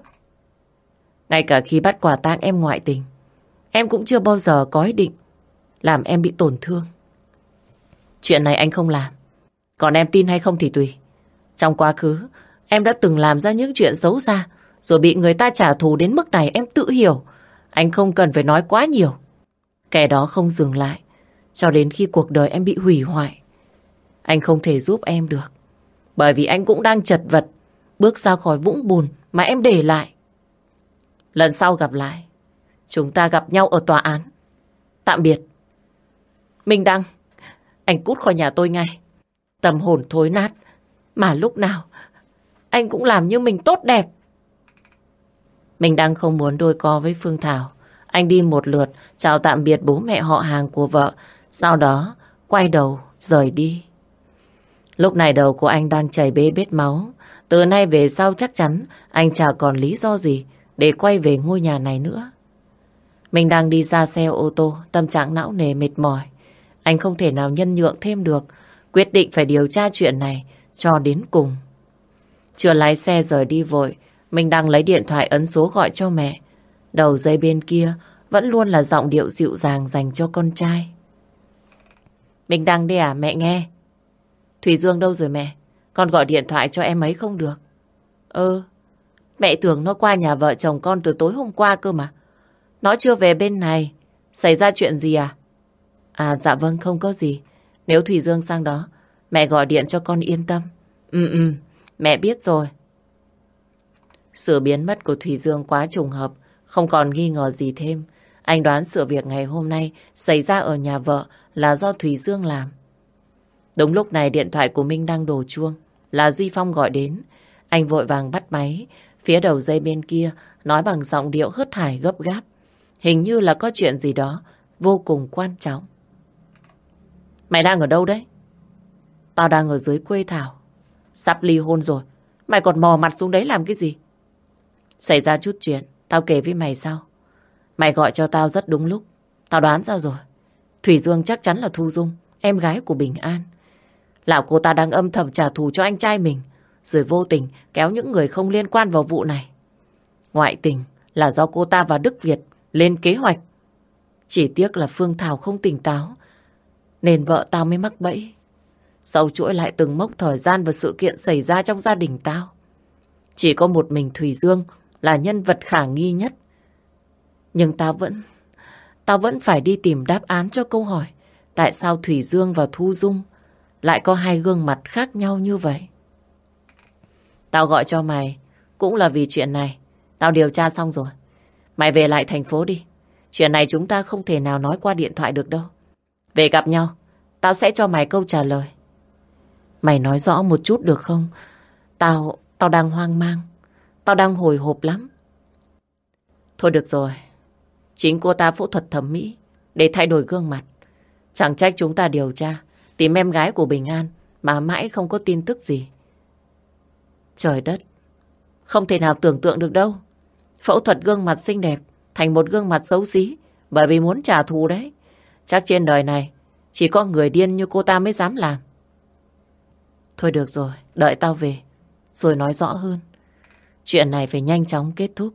Ngay cả khi bắt quả tang em ngoại tình, em cũng chưa bao giờ có ý định làm em bị tổn thương. Chuyện này anh không làm. Còn em tin hay không thì tùy. Trong quá khứ, em đã từng làm ra những chuyện xấu xa, rồi bị người ta trả thù đến mức này em tự hiểu. Anh không cần phải nói quá nhiều. Kẻ đó không dừng lại, cho đến khi cuộc đời em bị hủy hoại. Anh không thể giúp em được, bởi vì anh cũng đang chật vật, bước ra khỏi vũng bùn mà em để lại. Lần sau gặp lại, chúng ta gặp nhau ở tòa án. Tạm biệt. Minh Đăng, anh cút khỏi nhà tôi ngay. Tâm hồn thối nát, mà lúc nào anh cũng làm như mình tốt đẹp. Mình đang không muốn đôi co với Phương Thảo. Anh đi một lượt, chào tạm biệt bố mẹ họ hàng của vợ, sau đó quay đầu rời đi. Lúc này đầu của anh đang chảy bê bết máu. Từ nay về sau chắc chắn anh chả còn lý do gì để quay về ngôi nhà này nữa. Mình đang đi ra xe ô tô, tâm trạng não nề mệt mỏi. Anh không thể nào nhân nhượng thêm được, quyết định phải điều tra chuyện này cho đến cùng. Chưa lái xe rời đi vội, mình đang lấy điện thoại ấn số gọi cho mẹ. Đầu dây bên kia vẫn luôn là giọng điệu dịu dàng dành cho con trai. Mình đang đi à mẹ nghe. Thủy Dương đâu rồi mẹ? Con gọi điện thoại cho em ấy không được. Ừ, mẹ tưởng nó qua nhà vợ chồng con từ tối hôm qua cơ mà. Nó chưa về bên này. Xảy ra chuyện gì à? À dạ vâng không có gì. Nếu Thủy Dương sang đó, mẹ gọi điện cho con yên tâm. Ừ ừ, mẹ biết rồi. Sự biến mất của Thủy Dương quá trùng hợp, không còn nghi ngờ gì thêm. Anh đoán sự việc ngày hôm nay xảy ra ở nhà vợ là do Thùy Dương làm. Đúng lúc này điện thoại của Minh đang đổ chuông, là Duy Phong gọi đến. Anh vội vàng bắt máy, phía đầu dây bên kia nói bằng giọng điệu hớt hải gấp gáp. Hình như là có chuyện gì đó vô cùng quan trọng. Mày đang ở đâu đấy? Tao đang ở dưới quê Thảo. Sắp ly hôn rồi. Mày còn mò mặt xuống đấy làm cái gì? Xảy ra chút chuyện. Tao kể với mày sau. Mày gọi cho tao rất đúng lúc. Tao đoán ra rồi. Thủy Dương chắc chắn là Thu Dung, em gái của Bình An. Lão cô ta đang âm thầm trả thù cho anh trai mình, rồi vô tình kéo những người không liên quan vào vụ này. Ngoại tình là do cô ta và Đức Việt lên kế hoạch. Chỉ tiếc là Phương Thảo không tỉnh táo, nên vợ tao mới mắc bẫy. Sau chuỗi lại từng mốc thời gian và sự kiện xảy ra trong gia đình tao. Chỉ có một mình Thủy Dương là nhân vật khả nghi nhất. Nhưng tao vẫn... Tao vẫn phải đi tìm đáp án cho câu hỏi tại sao Thủy Dương và Thu Dung lại có hai gương mặt khác nhau như vậy. Tao gọi cho mày cũng là vì chuyện này. Tao điều tra xong rồi. Mày về lại thành phố đi. Chuyện này chúng ta không thể nào nói qua điện thoại được đâu. Về gặp nhau, tao sẽ cho mày câu trả lời. Mày nói rõ một chút được không? Tao, tao đang hoang mang. Tao đang hồi hộp lắm. Thôi được rồi. Chính cô ta phẫu thuật thẩm mỹ để thay đổi gương mặt. Chẳng trách chúng ta điều tra, tìm em gái của Bình An mà mãi không có tin tức gì. Trời đất, không thể nào tưởng tượng được đâu. Phẫu thuật gương mặt xinh đẹp thành một gương mặt xấu xí bởi vì muốn trả thù đấy. Chắc trên đời này chỉ có người điên như cô ta mới dám làm. Thôi được rồi, đợi tao về rồi nói rõ hơn. Chuyện này phải nhanh chóng kết thúc.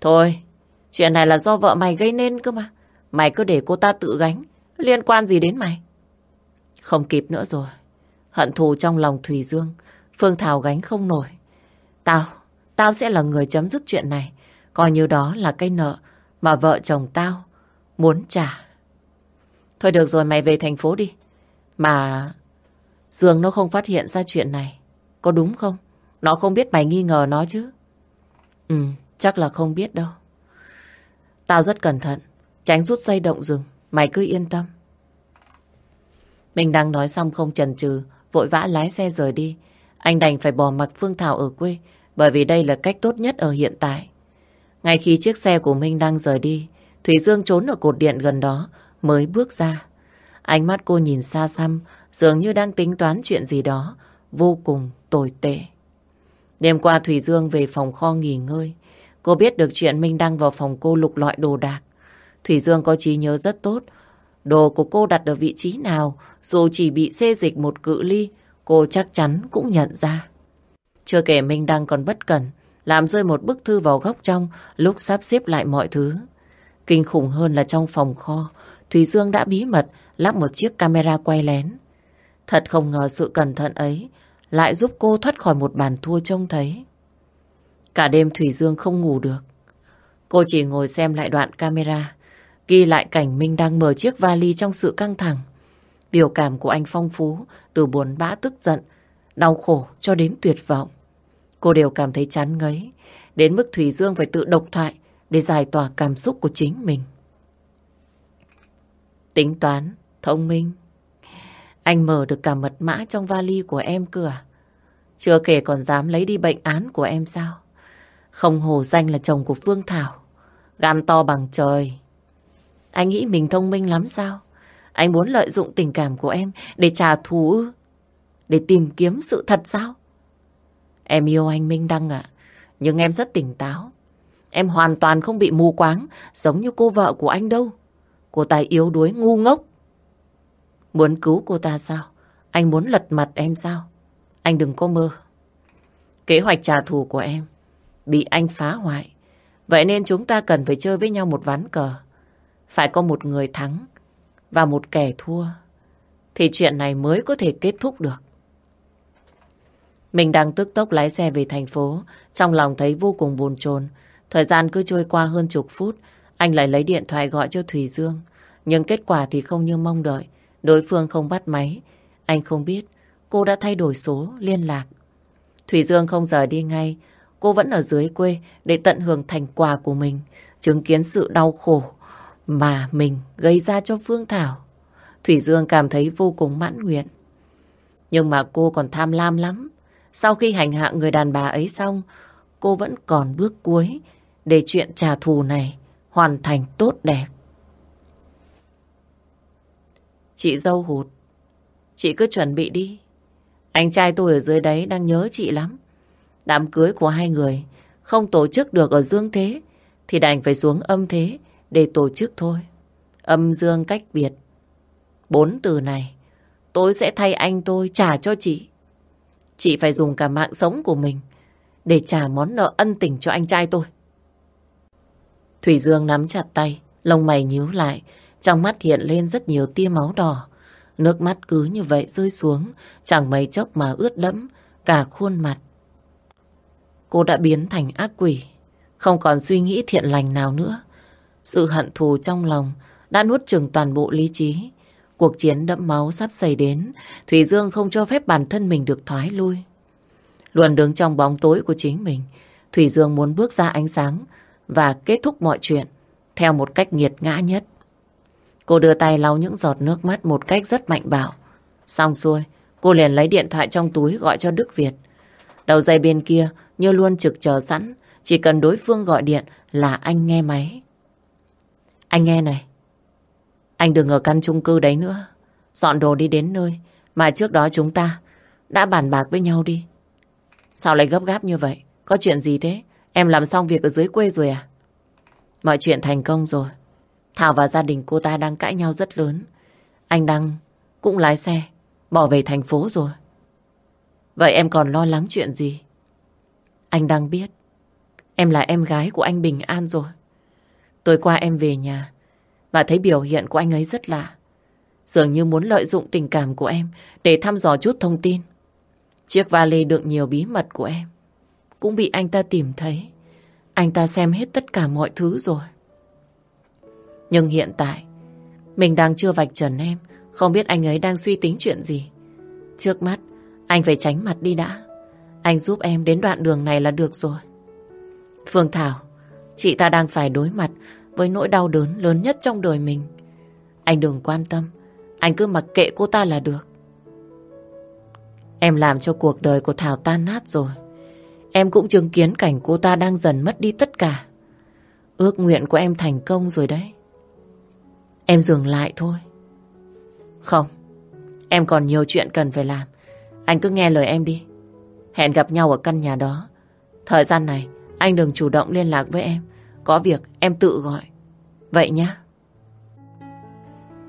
Thôi, chuyện này là do vợ mày gây nên cơ mà. Mày cứ để cô ta tự gánh. Liên quan gì đến mày? Không kịp nữa rồi. Hận thù trong lòng Thùy Dương. Phương Thảo gánh không nổi. Tao, tao sẽ là người chấm dứt chuyện này. Coi như đó là cây nợ mà vợ chồng tao muốn trả. Thôi được rồi mày về thành phố đi. Mà Dương nó không phát hiện ra chuyện này. Có đúng không? Nó không biết mày nghi ngờ nó chứ. Ừ, chắc là không biết đâu. Tao rất cẩn thận. Tránh rút dây động rừng. Mày cứ yên tâm. Mình đang nói xong không chần chừ, vội vã lái xe rời đi. Anh đành phải bỏ mặc Phương Thảo ở quê, bởi vì đây là cách tốt nhất ở hiện tại. Ngay khi chiếc xe của Minh đang rời đi, Thủy Dương trốn ở cột điện gần đó, mới bước ra. Ánh mắt cô nhìn xa xăm, dường như đang tính toán chuyện gì đó, vô cùng tồi tệ. Đêm qua Thủy Dương về phòng kho nghỉ ngơi. Cô biết được chuyện Minh đang vào phòng cô lục lọi đồ đạc. Thủy Dương có trí nhớ rất tốt. Đồ của cô đặt ở vị trí nào, dù chỉ bị xê dịch một cự ly, cô chắc chắn cũng nhận ra. Chưa kể Minh đang còn bất cẩn, làm rơi một bức thư vào góc trong lúc sắp xếp lại mọi thứ. Kinh khủng hơn là trong phòng kho, Thủy Dương đã bí mật lắp một chiếc camera quay lén. Thật không ngờ sự cẩn thận ấy lại giúp cô thoát khỏi một bàn thua trông thấy. Cả đêm Thủy Dương không ngủ được. Cô chỉ ngồi xem lại đoạn camera, ghi lại cảnh Minh đang mở chiếc vali trong sự căng thẳng. Biểu cảm của anh phong phú, từ buồn bã tức giận, đau khổ cho đến tuyệt vọng. Cô đều cảm thấy chán ngấy, đến mức Thủy Dương phải tự độc thoại để giải tỏa cảm xúc của chính mình. Tính toán, thông minh. Anh mở được cả mật mã trong vali của em cửa? À? Chưa kể còn dám lấy đi bệnh án của em sao? Không hồ danh là chồng của Phương Thảo. Gan to bằng trời. Anh nghĩ mình thông minh lắm sao? Anh muốn lợi dụng tình cảm của em để trả thù ư? Để tìm kiếm sự thật sao? Em yêu anh Minh Đăng ạ. nhưng em rất tỉnh táo. Em hoàn toàn không bị mù quáng, giống như cô vợ của anh đâu. Cô ta yếu đuối, ngu ngốc. Muốn cứu cô ta sao? Anh muốn lật mặt em sao? Anh đừng có mơ. Kế hoạch trả thù của em bị anh phá hoại. Vậy nên chúng ta cần phải chơi với nhau một ván cờ. Phải có một người thắng và một kẻ thua. Thì chuyện này mới có thể kết thúc được. Mình đang tức tốc lái xe về thành phố. Trong lòng thấy vô cùng buồn chồn. Thời gian cứ trôi qua hơn chục phút. Anh lại lấy điện thoại gọi cho Thùy Dương. Nhưng kết quả thì không như mong đợi. Đối phương không bắt máy. Anh không biết, cô đã thay đổi số, liên lạc. Thủy Dương không rời đi ngay. Cô vẫn ở dưới quê để tận hưởng thành quả của mình. Chứng kiến sự đau khổ mà mình gây ra cho Phương Thảo. Thủy Dương cảm thấy vô cùng mãn nguyện. Nhưng mà cô còn tham lam lắm. Sau khi hành hạ người đàn bà ấy xong, cô vẫn còn bước cuối để chuyện trả thù này hoàn thành tốt đẹp. Chị dâu hụt Chị cứ chuẩn bị đi. Anh trai tôi ở dưới đấy đang nhớ chị lắm. Đám cưới của hai người không tổ chức được ở dương thế thì đành phải xuống âm thế để tổ chức thôi. Âm dương cách biệt. Bốn từ này tôi sẽ thay anh tôi trả cho chị. Chị phải dùng cả mạng sống của mình để trả món nợ ân tình cho anh trai tôi. Thủy Dương nắm chặt tay, lông mày nhíu lại, trong mắt hiện lên rất nhiều tia máu đỏ. Nước mắt cứ như vậy rơi xuống, chẳng mấy chốc mà ướt đẫm cả khuôn mặt. Cô đã biến thành ác quỷ, không còn suy nghĩ thiện lành nào nữa. Sự hận thù trong lòng đã nuốt chừng toàn bộ lý trí. Cuộc chiến đẫm máu sắp xảy đến, Thủy Dương không cho phép bản thân mình được thoái lui. Luôn đứng trong bóng tối của chính mình, Thủy Dương muốn bước ra ánh sáng và kết thúc mọi chuyện theo một cách nghiệt ngã nhất. Cô đưa tay lau những giọt nước mắt một cách rất mạnh bạo. Xong xuôi, cô liền lấy điện thoại trong túi gọi cho Đức Việt. Đầu dây bên kia như luôn trực chờ sẵn, chỉ cần đối phương gọi điện là anh nghe máy. Anh nghe này, anh đừng ở căn chung cư đấy nữa. Dọn đồ đi đến nơi mà trước đó chúng ta đã bàn bạc với nhau đi. Sao lại gấp gáp như vậy? Có chuyện gì thế? Em làm xong việc ở dưới quê rồi à? Mọi chuyện thành công rồi. Thảo và gia đình cô ta đang cãi nhau rất lớn. Anh Đăng cũng lái xe, bỏ về thành phố rồi. Vậy em còn lo lắng chuyện gì? Anh đang biết, em là em gái của anh Bình An rồi. Tối qua em về nhà và thấy biểu hiện của anh ấy rất lạ. Dường như muốn lợi dụng tình cảm của em để thăm dò chút thông tin. Chiếc vali đựng nhiều bí mật của em cũng bị anh ta tìm thấy. Anh ta xem hết tất cả mọi thứ rồi. Nhưng hiện tại, mình đang chưa vạch trần em, không biết anh ấy đang suy tính chuyện gì. Trước mắt, anh phải tránh mặt đi đã. Anh giúp em đến đoạn đường này là được rồi. Phương Thảo, chị ta đang phải đối mặt với nỗi đau đớn lớn nhất trong đời mình. Anh đừng quan tâm, anh cứ mặc kệ cô ta là được. Em làm cho cuộc đời của Thảo tan nát rồi. Em cũng chứng kiến cảnh cô ta đang dần mất đi tất cả. Ước nguyện của em thành công rồi đấy. Em dừng lại thôi. Không, em còn nhiều chuyện cần phải làm. Anh cứ nghe lời em đi. Hẹn gặp nhau ở căn nhà đó. Thời gian này, anh đừng chủ động liên lạc với em. Có việc em tự gọi. Vậy nhá.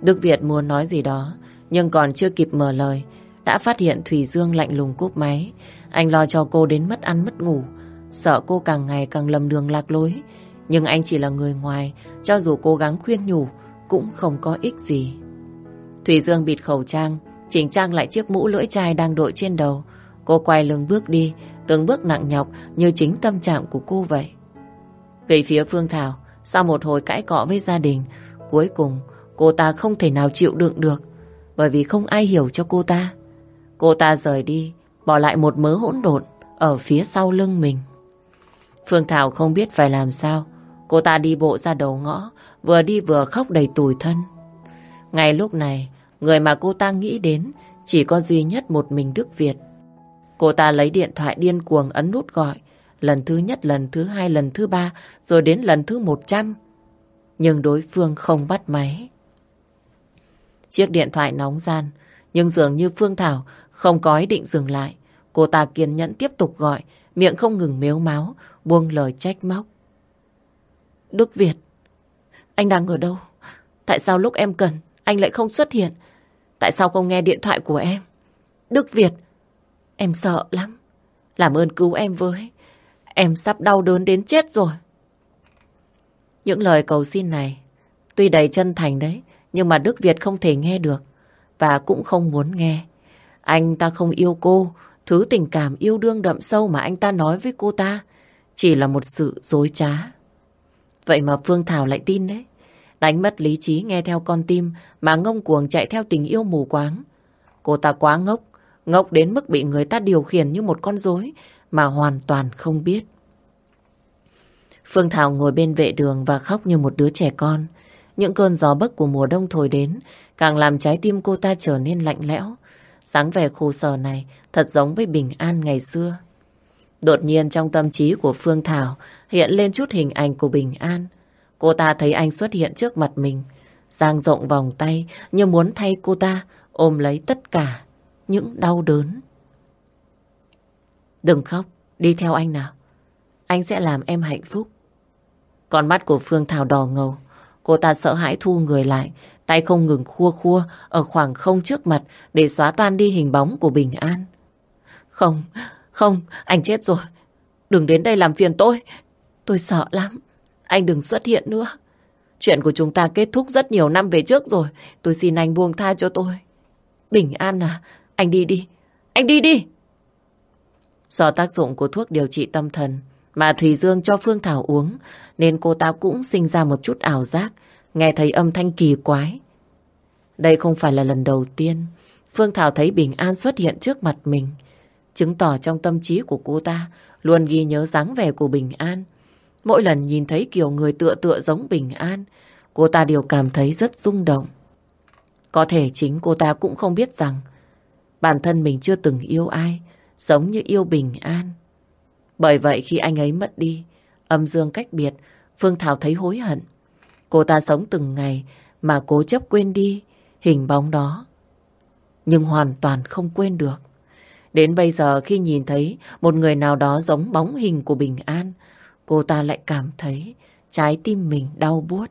Đức Việt muốn nói gì đó, nhưng còn chưa kịp mở lời, đã phát hiện thủy Dương lạnh lùng cúp máy. Anh lo cho cô đến mất ăn mất ngủ, sợ cô càng ngày càng lầm đường lạc lối. Nhưng anh chỉ là người ngoài, cho dù cố gắng khuyên nhủ, cũng không có ích gì. thủy Dương bịt khẩu trang, chỉnh trang lại chiếc mũ lưỡi chai đang đội trên đầu. Cô quay lưng bước đi, từng bước nặng nhọc như chính tâm trạng của cô vậy. Về phía Phương Thảo, sau một hồi cãi cọ với gia đình, cuối cùng cô ta không thể nào chịu đựng được, bởi vì không ai hiểu cho cô ta. Cô ta rời đi, bỏ lại một mớ hỗn độn ở phía sau lưng mình. Phương Thảo không biết phải làm sao. Cô ta đi bộ ra đầu ngõ, vừa đi vừa khóc đầy tủi thân. Ngay lúc này, người mà cô ta nghĩ đến chỉ có duy nhất một mình Đức Việt. Cô ta lấy điện thoại điên cuồng ấn nút gọi, lần thứ nhất, lần thứ hai, lần thứ ba, rồi đến lần thứ một trăm. Nhưng đối phương không bắt máy. Chiếc điện thoại nóng gian, nhưng dường như Phương Thảo không có ý định dừng lại. Cô ta kiên nhẫn tiếp tục gọi, miệng không ngừng mếu máu, buông lời trách móc. Đức Việt, anh đang ở đâu? Tại sao lúc em cần, anh lại không xuất hiện? Tại sao không nghe điện thoại của em? Đức Việt, em sợ lắm. Làm ơn cứu em với. Em sắp đau đớn đến chết rồi. Những lời cầu xin này, tuy đầy chân thành đấy, nhưng mà Đức Việt không thể nghe được và cũng không muốn nghe. Anh ta không yêu cô, thứ tình cảm yêu đương đậm sâu mà anh ta nói với cô ta chỉ là một sự dối trá. Vậy mà Phương Thảo lại tin đấy. Đánh mất lý trí nghe theo con tim mà ngông cuồng chạy theo tình yêu mù quáng. Cô ta quá ngốc, ngốc đến mức bị người ta điều khiển như một con rối mà hoàn toàn không biết. Phương Thảo ngồi bên vệ đường và khóc như một đứa trẻ con. Những cơn gió bấc của mùa đông thổi đến càng làm trái tim cô ta trở nên lạnh lẽo. Sáng vẻ khổ sở này thật giống với bình an ngày xưa. Đột nhiên trong tâm trí của Phương Thảo hiện lên chút hình ảnh của bình an. Cô ta thấy anh xuất hiện trước mặt mình, dang rộng vòng tay như muốn thay cô ta ôm lấy tất cả những đau đớn. Đừng khóc, đi theo anh nào. Anh sẽ làm em hạnh phúc. Con mắt của Phương Thảo đỏ ngầu. Cô ta sợ hãi thu người lại, tay không ngừng khua khua ở khoảng không trước mặt để xóa tan đi hình bóng của Bình An. Không, không, anh chết rồi. Đừng đến đây làm phiền tôi. Tôi sợ lắm. Anh đừng xuất hiện nữa. Chuyện của chúng ta kết thúc rất nhiều năm về trước rồi. Tôi xin anh buông tha cho tôi. Bình an à, anh đi đi. Anh đi đi. Do tác dụng của thuốc điều trị tâm thần mà Thùy Dương cho Phương Thảo uống, nên cô ta cũng sinh ra một chút ảo giác, nghe thấy âm thanh kỳ quái. Đây không phải là lần đầu tiên Phương Thảo thấy Bình An xuất hiện trước mặt mình chứng tỏ trong tâm trí của cô ta luôn ghi nhớ dáng vẻ của Bình An. Mỗi lần nhìn thấy kiểu người tựa tựa giống Bình An, cô ta đều cảm thấy rất rung động. Có thể chính cô ta cũng không biết rằng bản thân mình chưa từng yêu ai giống như yêu Bình An. Bởi vậy khi anh ấy mất đi, âm dương cách biệt, Phương Thảo thấy hối hận. Cô ta sống từng ngày mà cố chấp quên đi hình bóng đó. Nhưng hoàn toàn không quên được. Đến bây giờ khi nhìn thấy một người nào đó giống bóng hình của Bình An, cô ta lại cảm thấy trái tim mình đau buốt.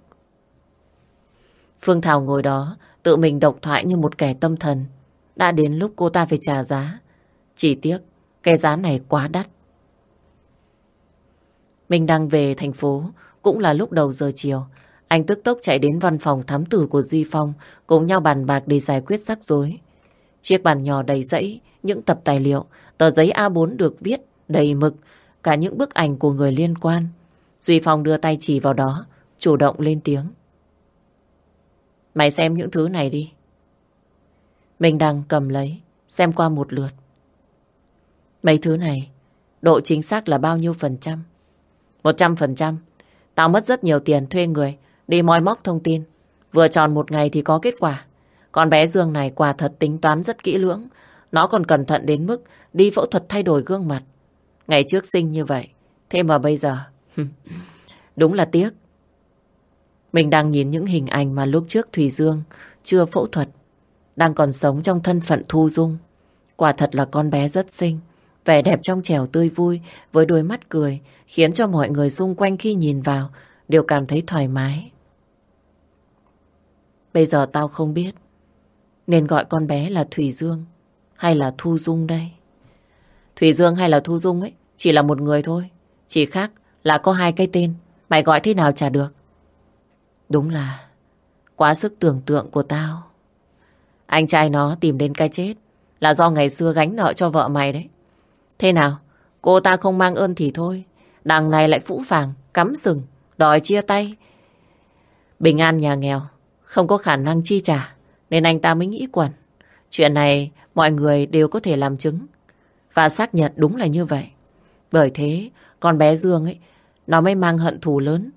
Phương Thảo ngồi đó, tự mình độc thoại như một kẻ tâm thần. Đã đến lúc cô ta phải trả giá. Chỉ tiếc, cái giá này quá đắt. Mình đang về thành phố, cũng là lúc đầu giờ chiều. Anh tức tốc chạy đến văn phòng thám tử của Duy Phong, cùng nhau bàn bạc để giải quyết rắc rối. Chiếc bàn nhỏ đầy dãy, những tập tài liệu, tờ giấy A4 được viết đầy mực, cả những bức ảnh của người liên quan. Duy Phong đưa tay chỉ vào đó, chủ động lên tiếng. Mày xem những thứ này đi. Mình đang cầm lấy, xem qua một lượt. Mấy thứ này, độ chính xác là bao nhiêu phần trăm? Một trăm phần trăm. Tao mất rất nhiều tiền thuê người, đi moi móc thông tin. Vừa tròn một ngày thì có kết quả. Con bé Dương này quả thật tính toán rất kỹ lưỡng. Nó còn cẩn thận đến mức đi phẫu thuật thay đổi gương mặt. Ngày trước sinh như vậy. Thế mà bây giờ... Đúng là tiếc. Mình đang nhìn những hình ảnh mà lúc trước Thùy Dương chưa phẫu thuật. Đang còn sống trong thân phận Thu Dung. Quả thật là con bé rất xinh. Vẻ đẹp trong trẻo tươi vui, với đôi mắt cười, khiến cho mọi người xung quanh khi nhìn vào đều cảm thấy thoải mái. Bây giờ tao không biết nên gọi con bé là thủy Dương hay là Thu Dung đây. Thủy Dương hay là Thu Dung ấy, chỉ là một người thôi. Chỉ khác là có hai cái tên. Mày gọi thế nào chả được. Đúng là quá sức tưởng tượng của tao. Anh trai nó tìm đến cái chết là do ngày xưa gánh nợ cho vợ mày đấy. Thế nào? Cô ta không mang ơn thì thôi. Đằng này lại phũ phàng, cắm sừng, đòi chia tay. Bình an nhà nghèo, không có khả năng chi trả, nên anh ta mới nghĩ quẩn. Chuyện này mọi người đều có thể làm chứng. Và xác nhận đúng là như vậy. Bởi thế, con bé Dương ấy, nó mới mang hận thù lớn.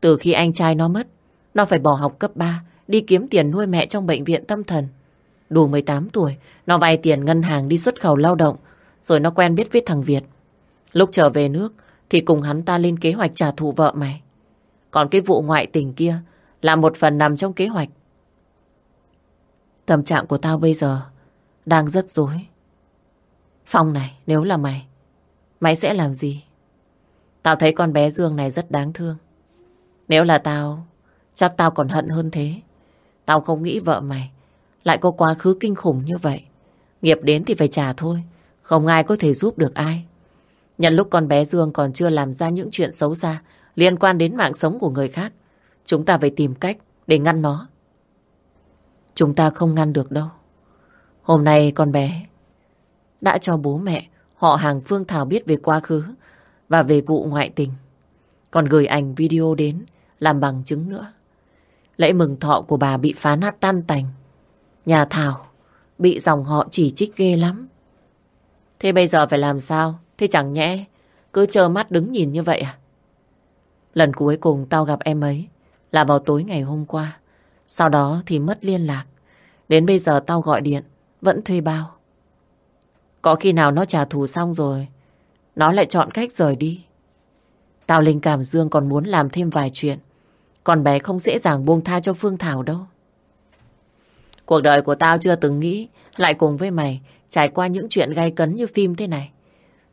Từ khi anh trai nó mất, nó phải bỏ học cấp 3, đi kiếm tiền nuôi mẹ trong bệnh viện tâm thần. Đủ 18 tuổi, nó vay tiền ngân hàng đi xuất khẩu lao động, rồi nó quen biết với thằng Việt. Lúc trở về nước, thì cùng hắn ta lên kế hoạch trả thù vợ mày. Còn cái vụ ngoại tình kia là một phần nằm trong kế hoạch. Tâm trạng của tao bây giờ đang rất rối. Phong này, nếu là mày, mày sẽ làm gì? Tao thấy con bé Dương này rất đáng thương. Nếu là tao, chắc tao còn hận hơn thế. Tao không nghĩ vợ mày lại có quá khứ kinh khủng như vậy. Nghiệp đến thì phải trả thôi. Không ai có thể giúp được ai. Nhận lúc con bé Dương còn chưa làm ra những chuyện xấu xa liên quan đến mạng sống của người khác, chúng ta phải tìm cách để ngăn nó. Chúng ta không ngăn được đâu. Hôm nay con bé đã cho bố mẹ họ hàng Phương Thảo biết về quá khứ và về vụ ngoại tình. Còn gửi ảnh video đến làm bằng chứng nữa. Lễ mừng thọ của bà bị phá nát tan tành. Nhà Thảo bị dòng họ chỉ trích ghê lắm. Thế bây giờ phải làm sao? Thế chẳng nhẽ cứ chờ mắt đứng nhìn như vậy à? Lần cuối cùng tao gặp em ấy là vào tối ngày hôm qua. Sau đó thì mất liên lạc. Đến bây giờ tao gọi điện, vẫn thuê bao. Có khi nào nó trả thù xong rồi, nó lại chọn cách rời đi. Tao linh cảm Dương còn muốn làm thêm vài chuyện. Còn bé không dễ dàng buông tha cho Phương Thảo đâu. Cuộc đời của tao chưa từng nghĩ lại cùng với mày trải qua những chuyện gay cấn như phim thế này.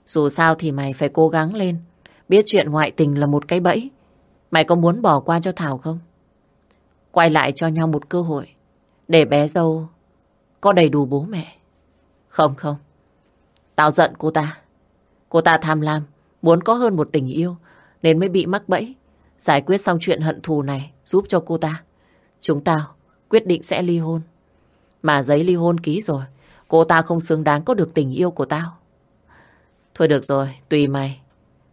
Dù sao thì mày phải cố gắng lên. Biết chuyện ngoại tình là một cái bẫy. Mày có muốn bỏ qua cho Thảo không? Quay lại cho nhau một cơ hội. Để bé dâu có đầy đủ bố mẹ. Không không. Tao giận cô ta. Cô ta tham lam, muốn có hơn một tình yêu, nên mới bị mắc bẫy. Giải quyết xong chuyện hận thù này, giúp cho cô ta. Chúng tao quyết định sẽ ly hôn. Mà giấy ly hôn ký rồi, cô ta không xứng đáng có được tình yêu của tao. Thôi được rồi, tùy mày.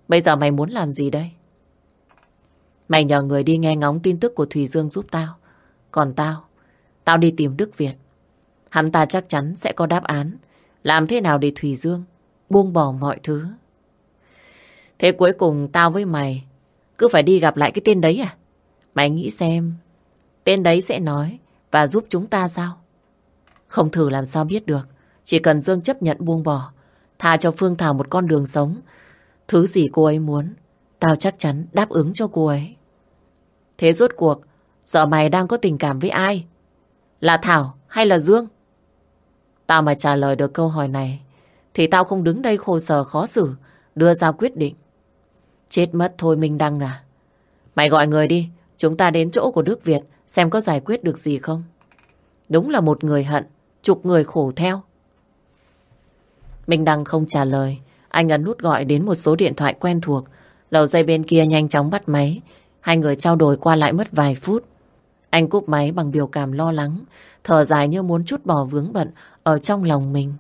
Bây giờ mày muốn làm gì đây? Mày nhờ người đi nghe ngóng tin tức của Thùy Dương giúp tao. Còn tao, tao đi tìm Đức Việt. Hắn ta chắc chắn sẽ có đáp án. Làm thế nào để Thùy Dương buông bỏ mọi thứ. Thế cuối cùng tao với mày cứ phải đi gặp lại cái tên đấy à? Mày nghĩ xem, tên đấy sẽ nói và giúp chúng ta sao? Không thử làm sao biết được. Chỉ cần Dương chấp nhận buông bỏ, tha cho Phương Thảo một con đường sống. Thứ gì cô ấy muốn, tao chắc chắn đáp ứng cho cô ấy. Thế rốt cuộc, giờ mày đang có tình cảm với ai? Là Thảo hay là Dương? Tao mà trả lời được câu hỏi này, thì tao không đứng đây khổ sở khó xử, đưa ra quyết định. Chết mất thôi Minh Đăng à. Mày gọi người đi, chúng ta đến chỗ của Đức Việt xem có giải quyết được gì không. Đúng là một người hận, chục người khổ theo. Minh Đăng không trả lời, anh ấn nút gọi đến một số điện thoại quen thuộc. Đầu dây bên kia nhanh chóng bắt máy, hai người trao đổi qua lại mất vài phút. Anh cúp máy bằng biểu cảm lo lắng, thở dài như muốn chút bỏ vướng bận ở trong lòng mình.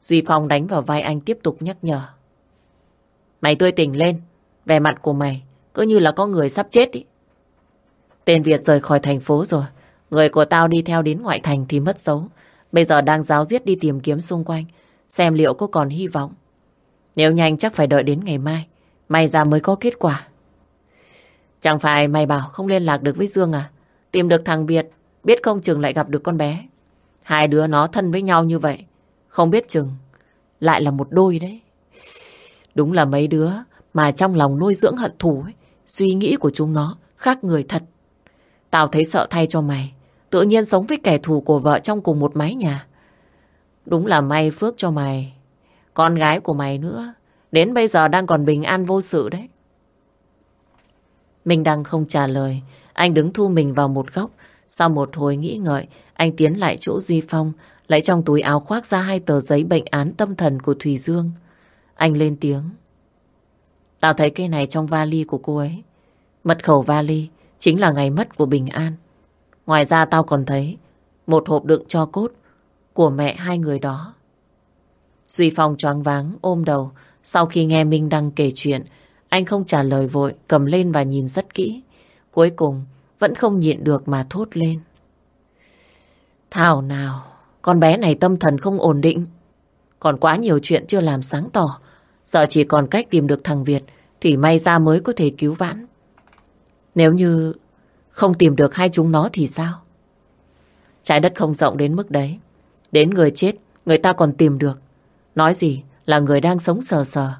Duy Phong đánh vào vai anh tiếp tục nhắc nhở. Mày tươi tỉnh lên, vẻ mặt của mày cứ như là có người sắp chết ý. Tên Việt rời khỏi thành phố rồi, người của tao đi theo đến ngoại thành thì mất dấu. Bây giờ đang giáo giết đi tìm kiếm xung quanh, xem liệu có còn hy vọng. Nếu nhanh chắc phải đợi đến ngày mai, may ra mới có kết quả. Chẳng phải mày bảo không liên lạc được với Dương à? Tìm được thằng Việt, biết không chừng lại gặp được con bé. Hai đứa nó thân với nhau như vậy, không biết chừng lại là một đôi đấy. Đúng là mấy đứa mà trong lòng nuôi dưỡng hận thù ấy, suy nghĩ của chúng nó khác người thật. Tao thấy sợ thay cho mày, tự nhiên sống với kẻ thù của vợ trong cùng một mái nhà. Đúng là may phước cho mày. Con gái của mày nữa, đến bây giờ đang còn bình an vô sự đấy. Mình đang không trả lời, anh đứng thu mình vào một góc. Sau một hồi nghĩ ngợi, anh tiến lại chỗ Duy Phong, lấy trong túi áo khoác ra hai tờ giấy bệnh án tâm thần của Thùy Dương. Anh lên tiếng. Tao thấy cái này trong vali của cô ấy. Mật khẩu vali chính là ngày mất của Bình An. Ngoài ra tao còn thấy một hộp đựng cho cốt của mẹ hai người đó. Duy Phong choáng váng ôm đầu. Sau khi nghe Minh Đăng kể chuyện, anh không trả lời vội, cầm lên và nhìn rất kỹ. Cuối cùng, vẫn không nhịn được mà thốt lên. Thảo nào, con bé này tâm thần không ổn định. Còn quá nhiều chuyện chưa làm sáng tỏ. Giờ chỉ còn cách tìm được thằng Việt thì may ra mới có thể cứu vãn. Nếu như không tìm được hai chúng nó thì sao? Trái đất không rộng đến mức đấy. Đến người chết, người ta còn tìm được. Nói gì là người đang sống sờ sờ.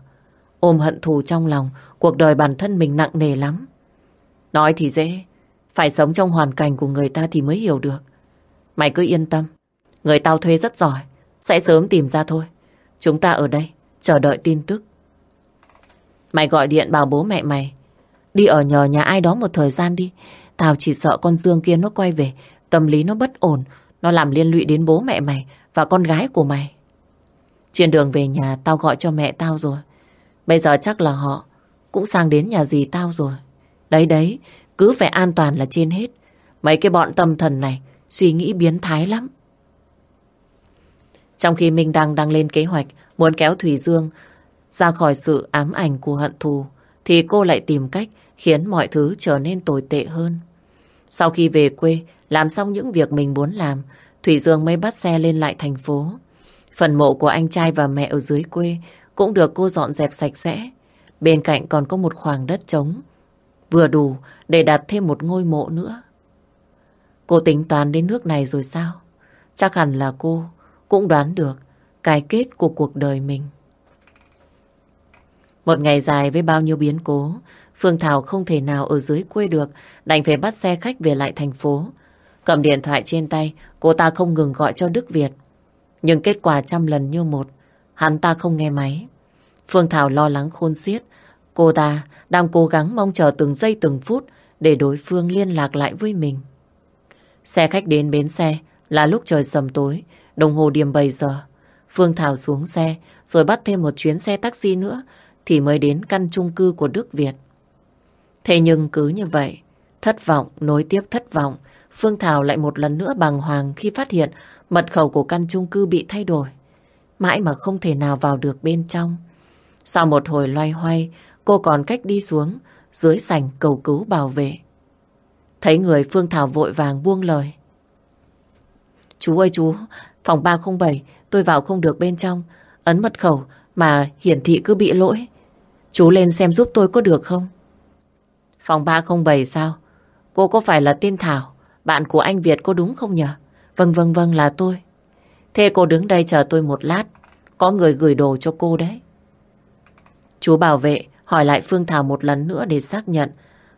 Ôm hận thù trong lòng, cuộc đời bản thân mình nặng nề lắm. Nói thì dễ, phải sống trong hoàn cảnh của người ta thì mới hiểu được. Mày cứ yên tâm, người tao thuê rất giỏi, sẽ sớm tìm ra thôi. Chúng ta ở đây, chờ đợi tin tức. Mày gọi điện bảo bố mẹ mày, đi ở nhờ nhà ai đó một thời gian đi. Tao chỉ sợ con Dương kia nó quay về, tâm lý nó bất ổn, nó làm liên lụy đến bố mẹ mày và con gái của mày. Trên đường về nhà tao gọi cho mẹ tao rồi. Bây giờ chắc là họ cũng sang đến nhà dì tao rồi. Đấy đấy, cứ phải an toàn là trên hết. Mấy cái bọn tâm thần này suy nghĩ biến thái lắm. Trong khi Minh Đăng đang lên kế hoạch muốn kéo Thủy Dương ra khỏi sự ám ảnh của hận thù, thì cô lại tìm cách khiến mọi thứ trở nên tồi tệ hơn. Sau khi về quê, làm xong những việc mình muốn làm, Thủy Dương mới bắt xe lên lại thành phố. Phần mộ của anh trai và mẹ ở dưới quê cũng được cô dọn dẹp sạch sẽ. Bên cạnh còn có một khoảng đất trống, vừa đủ để đặt thêm một ngôi mộ nữa. Cô tính toán đến nước này rồi sao? Chắc hẳn là cô cũng đoán được cái kết của cuộc đời mình. Một ngày dài với bao nhiêu biến cố, Phương Thảo không thể nào ở dưới quê được, đành phải bắt xe khách về lại thành phố. Cầm điện thoại trên tay, cô ta không ngừng gọi cho Đức Việt. Nhưng kết quả trăm lần như một, hắn ta không nghe máy. Phương Thảo lo lắng khôn xiết. Cô ta đang cố gắng mong chờ từng giây từng phút để đối phương liên lạc lại với mình. Xe khách đến bến xe là lúc trời sầm tối, đồng hồ điểm 7 giờ. Phương Thảo xuống xe rồi bắt thêm một chuyến xe taxi nữa thì mới đến căn chung cư của Đức Việt. Thế nhưng cứ như vậy, thất vọng nối tiếp thất vọng, Phương Thảo lại một lần nữa bàng hoàng khi phát hiện mật khẩu của căn chung cư bị thay đổi. Mãi mà không thể nào vào được bên trong. Sau một hồi loay hoay, cô còn cách đi xuống dưới sảnh cầu cứu bảo vệ. Thấy người Phương Thảo vội vàng buông lời. Chú ơi chú, phòng 307, tôi vào không được bên trong. Ấn mật khẩu mà hiển thị cứ bị lỗi. Chú lên xem giúp tôi có được không? Phòng 307 sao? Cô có phải là tên Thảo, bạn của anh Việt có đúng không nhỉ? Vâng vâng vâng là tôi. Thế cô đứng đây chờ tôi một lát. Có người gửi đồ cho cô đấy. Chú bảo vệ hỏi lại Phương Thảo một lần nữa để xác nhận.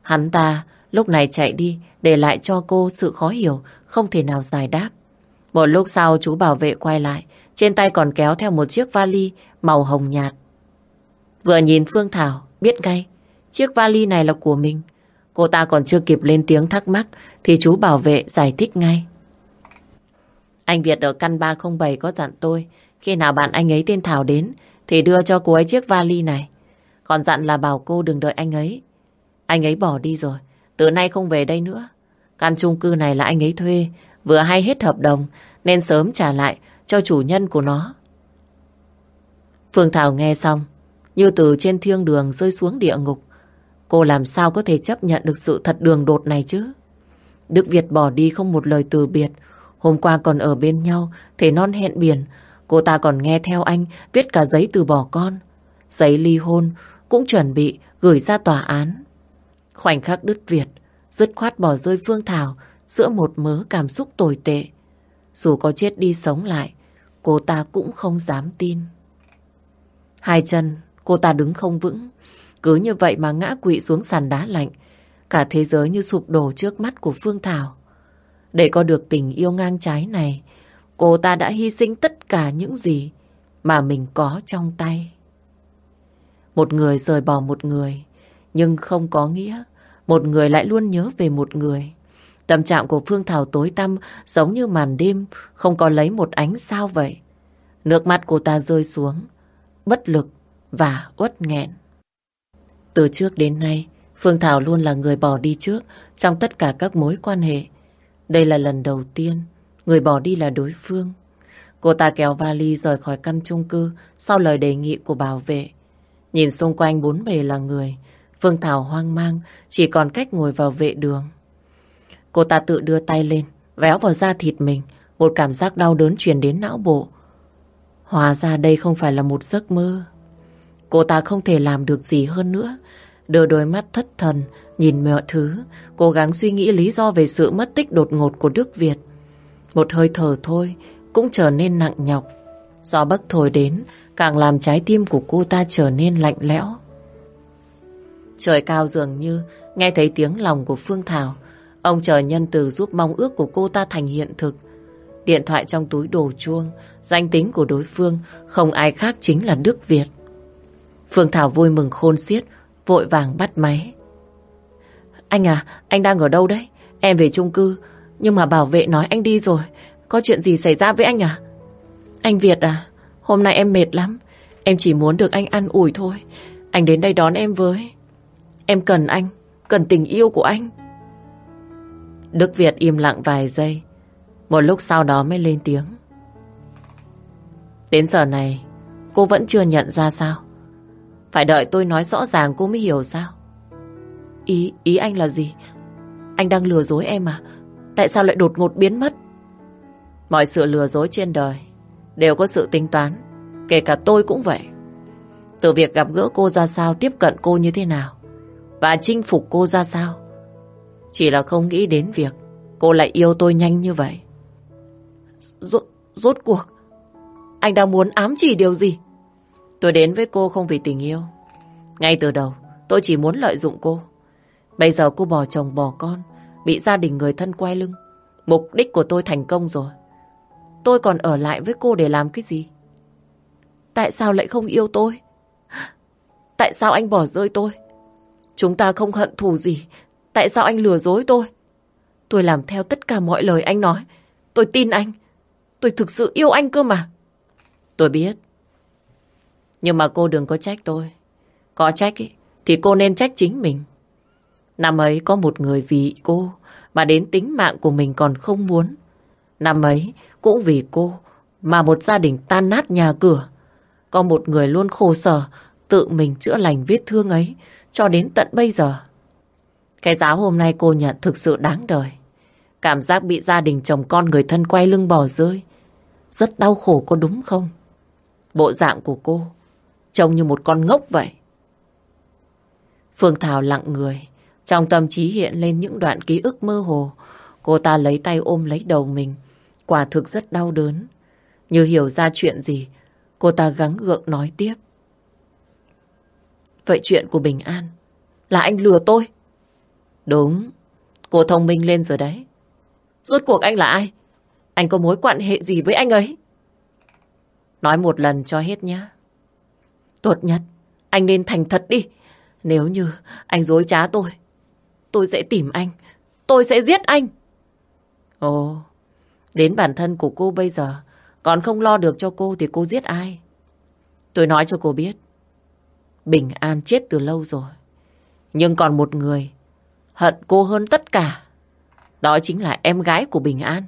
Hắn ta lúc này chạy đi để lại cho cô sự khó hiểu không thể nào giải đáp. Một lúc sau chú bảo vệ quay lại trên tay còn kéo theo một chiếc vali màu hồng nhạt. Vừa nhìn Phương Thảo biết ngay chiếc vali này là của mình. Cô ta còn chưa kịp lên tiếng thắc mắc thì chú bảo vệ giải thích ngay. Anh Việt ở căn 307 có dặn tôi, khi nào bạn anh ấy tên Thảo đến thì đưa cho cô ấy chiếc vali này. Còn dặn là bảo cô đừng đợi anh ấy. Anh ấy bỏ đi rồi. Từ nay không về đây nữa. Căn chung cư này là anh ấy thuê. Vừa hay hết hợp đồng nên sớm trả lại cho chủ nhân của nó. Phương Thảo nghe xong, như từ trên thiên đường rơi xuống địa ngục. Cô làm sao có thể chấp nhận được sự thật đường đột này chứ? Đức Việt bỏ đi không một lời từ biệt. Hôm qua còn ở bên nhau, thể non hẹn biển. Cô ta còn nghe theo anh viết cả giấy từ bỏ con. Giấy ly hôn cũng chuẩn bị gửi ra tòa án. Khoảnh khắc Đức Việt dứt khoát bỏ rơi Phương Thảo giữa một mớ cảm xúc tồi tệ. Dù có chết đi sống lại, cô ta cũng không dám tin. Hai chân, cô ta đứng không vững. Cứ như vậy mà ngã quỵ xuống sàn đá lạnh. Cả thế giới như sụp đổ trước mắt của Phương Thảo. Để có được tình yêu ngang trái này, cô ta đã hy sinh tất cả những gì mà mình có trong tay. Một người rời bỏ một người, nhưng không có nghĩa một người lại luôn nhớ về một người. Tâm trạng của Phương Thảo tối tăm giống như màn đêm không có lấy một ánh sao vậy. Nước mắt cô ta rơi xuống, bất lực và uất nghẹn. Từ trước đến nay, Phương Thảo luôn là người bỏ đi trước trong tất cả các mối quan hệ. Đây là lần đầu tiên người bỏ đi là đối phương. Cô ta kéo vali rời khỏi căn chung cư sau lời đề nghị của bảo vệ. Nhìn xung quanh bốn bề là người, Phương Thảo hoang mang chỉ còn cách ngồi vào vệ đường. Cô ta tự đưa tay lên, véo vào da thịt mình, một cảm giác đau đớn truyền đến não bộ. Hóa ra đây không phải là một giấc mơ. Cô ta không thể làm được gì hơn nữa. Đưa đôi mắt thất thần, nhìn mọi thứ, cố gắng suy nghĩ lý do về sự mất tích đột ngột của Đức Việt. Một hơi thở thôi cũng trở nên nặng nhọc. Gió bấc thổi đến, càng làm trái tim của cô ta trở nên lạnh lẽo. Trời cao dường như nghe thấy tiếng lòng của Phương Thảo. Ông chờ nhân từ giúp mong ước của cô ta thành hiện thực. Điện thoại trong túi đồ chuông, danh tính của đối phương không ai khác chính là Đức Việt. Phương Thảo vui mừng khôn xiết, vội vàng bắt máy. Anh à, anh đang ở đâu đấy? Em về chung cư, nhưng mà bảo vệ nói anh đi rồi. Có chuyện gì xảy ra với anh à? Anh Việt à, hôm nay em mệt lắm. Em chỉ muốn được anh ăn ủi thôi. Anh đến đây đón em với. Em cần anh, cần tình yêu của anh. Đức Việt im lặng vài giây. Một lúc sau đó mới lên tiếng. Đến giờ này, cô vẫn chưa nhận ra sao? Phải đợi tôi nói rõ ràng cô mới hiểu sao? Ý, ý anh là gì? Anh đang lừa dối em à? Tại sao lại đột ngột biến mất? Mọi sự lừa dối trên đời đều có sự tính toán. Kể cả tôi cũng vậy. Từ việc gặp gỡ cô ra sao, tiếp cận cô như thế nào và chinh phục cô ra sao. Chỉ là không nghĩ đến việc cô lại yêu tôi nhanh như vậy. Rốt, rốt cuộc, anh đang muốn ám chỉ điều gì? Tôi đến với cô không vì tình yêu. Ngay từ đầu, tôi chỉ muốn lợi dụng cô. Bây giờ cô bỏ chồng bỏ con, bị gia đình người thân quay lưng. Mục đích của tôi thành công rồi. Tôi còn ở lại với cô để làm cái gì? Tại sao lại không yêu tôi? Tại sao anh bỏ rơi tôi? Chúng ta không hận thù gì. Tại sao anh lừa dối tôi? Tôi làm theo tất cả mọi lời anh nói. Tôi tin anh. Tôi thực sự yêu anh cơ mà. Tôi biết. Nhưng mà cô đừng có trách tôi. Có trách ý, thì cô nên trách chính mình. Năm ấy có một người vì cô mà đến tính mạng của mình còn không muốn. Năm ấy cũng vì cô mà một gia đình tan nát nhà cửa. Có một người luôn khổ sở tự mình chữa lành vết thương ấy cho đến tận bây giờ. Cái giáo hôm nay cô nhận thực sự đáng đời. Cảm giác bị gia đình chồng con người thân quay lưng bỏ rơi. Rất đau khổ có đúng không? Bộ dạng của cô trông như một con ngốc vậy. Phương Thảo lặng người. Trong tâm trí hiện lên những đoạn ký ức mơ hồ. Cô ta lấy tay ôm lấy đầu mình. Quả thực rất đau đớn. Như hiểu ra chuyện gì, cô ta gắng gượng nói tiếp. Vậy chuyện của Bình An là anh lừa tôi? Đúng, cô thông minh lên rồi đấy. Rốt cuộc anh là ai? Anh có mối quan hệ gì với anh ấy? Nói một lần cho hết nhá. Tốt nhất, anh nên thành thật đi. Nếu như anh dối trá tôi, tôi sẽ tìm anh. Tôi sẽ giết anh. Ồ, đến bản thân của cô bây giờ còn không lo được cho cô thì cô giết ai? Tôi nói cho cô biết. Bình An chết từ lâu rồi. Nhưng còn một người hận cô hơn tất cả. Đó chính là em gái của Bình An.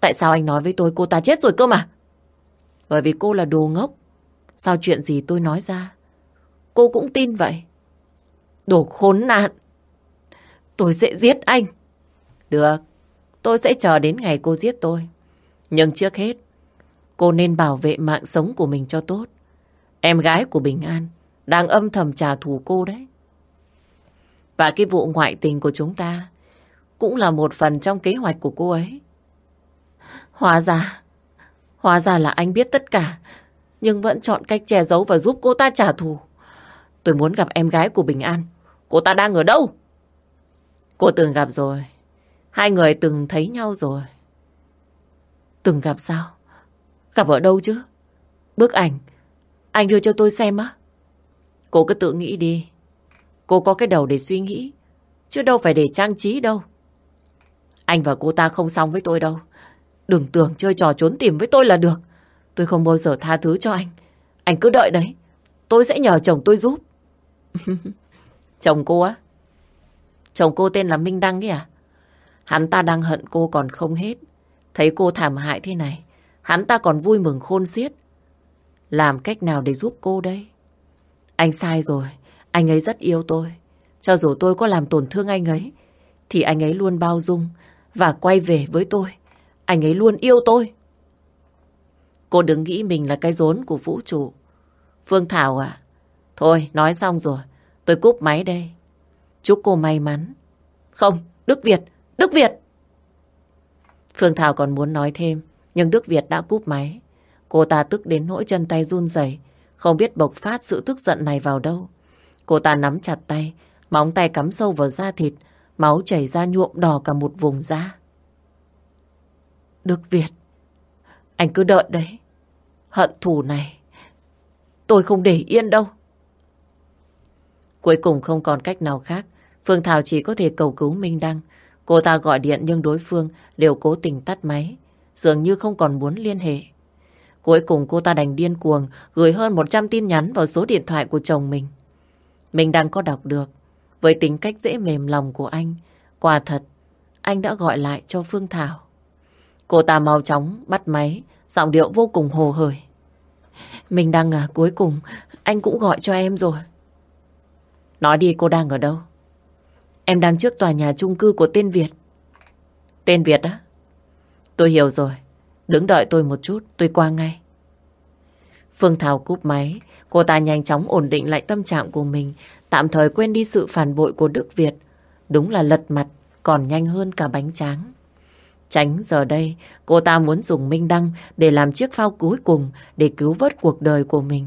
Tại sao anh nói với tôi cô ta chết rồi cơ mà? Bởi vì cô là đồ ngốc. Sao chuyện gì tôi nói ra? Cô cũng tin vậy. Đồ khốn nạn. Tôi sẽ giết anh. Được. Tôi sẽ chờ đến ngày cô giết tôi. Nhưng trước hết, cô nên bảo vệ mạng sống của mình cho tốt. Em gái của Bình An đang âm thầm trả thù cô đấy. Và cái vụ ngoại tình của chúng ta cũng là một phần trong kế hoạch của cô ấy. Hóa ra, hóa ra là anh biết tất cả, nhưng vẫn chọn cách che giấu và giúp cô ta trả thù. Tôi muốn gặp em gái của Bình An. Cô ta đang ở đâu? Cô từng gặp rồi. Hai người từng thấy nhau rồi. Từng gặp sao? Gặp ở đâu chứ? Bức ảnh anh đưa cho tôi xem á. Cô cứ tự nghĩ đi. Cô có cái đầu để suy nghĩ. Chứ đâu phải để trang trí đâu. Anh và cô ta không xong với tôi đâu. Đừng tưởng chơi trò trốn tìm với tôi là được. Tôi không bao giờ tha thứ cho anh. Anh cứ đợi đấy. Tôi sẽ nhờ chồng tôi giúp. chồng cô á? Chồng cô tên là Minh Đăng ấy à? Hắn ta đang hận cô còn không hết. Thấy cô thảm hại thế này, hắn ta còn vui mừng khôn xiết. Làm cách nào để giúp cô đây? Anh sai rồi, anh ấy rất yêu tôi. Cho dù tôi có làm tổn thương anh ấy, thì anh ấy luôn bao dung và quay về với tôi. Anh ấy luôn yêu tôi. Cô đừng nghĩ mình là cái rốn của vũ trụ. Phương Thảo à, thôi nói xong rồi, tôi cúp máy đây. Chúc cô may mắn. Không, Đức Việt, Đức Việt! Phương Thảo còn muốn nói thêm, nhưng Đức Việt đã cúp máy. Cô ta tức đến nỗi chân tay run rẩy, không biết bộc phát sự tức giận này vào đâu. Cô ta nắm chặt tay, móng tay cắm sâu vào da thịt, máu chảy ra nhuộm đỏ cả một vùng da. Đức Việt, anh cứ đợi đấy. Hận thù này, tôi không để yên đâu. Cuối cùng không còn cách nào khác, Phương Thảo chỉ có thể cầu cứu Minh Đăng. Cô ta gọi điện nhưng đối phương đều cố tình tắt máy, dường như không còn muốn liên hệ. Cuối cùng cô ta đành điên cuồng gửi hơn 100 tin nhắn vào số điện thoại của chồng mình. Mình đang có đọc được. Với tính cách dễ mềm lòng của anh, quả thật, anh đã gọi lại cho Phương Thảo. Cô ta mau chóng bắt máy, giọng điệu vô cùng hồ hởi. Mình đang à, cuối cùng, anh cũng gọi cho em rồi. Nói đi cô đang ở đâu? Em đang trước tòa nhà chung cư của tên Việt. Tên Việt á? Tôi hiểu rồi. Đứng đợi tôi một chút, tôi qua ngay. Phương Thảo cúp máy, cô ta nhanh chóng ổn định lại tâm trạng của mình, tạm thời quên đi sự phản bội của Đức Việt. Đúng là lật mặt, còn nhanh hơn cả bánh tráng. Tránh giờ đây, cô ta muốn dùng Minh Đăng để làm chiếc phao cuối cùng để cứu vớt cuộc đời của mình.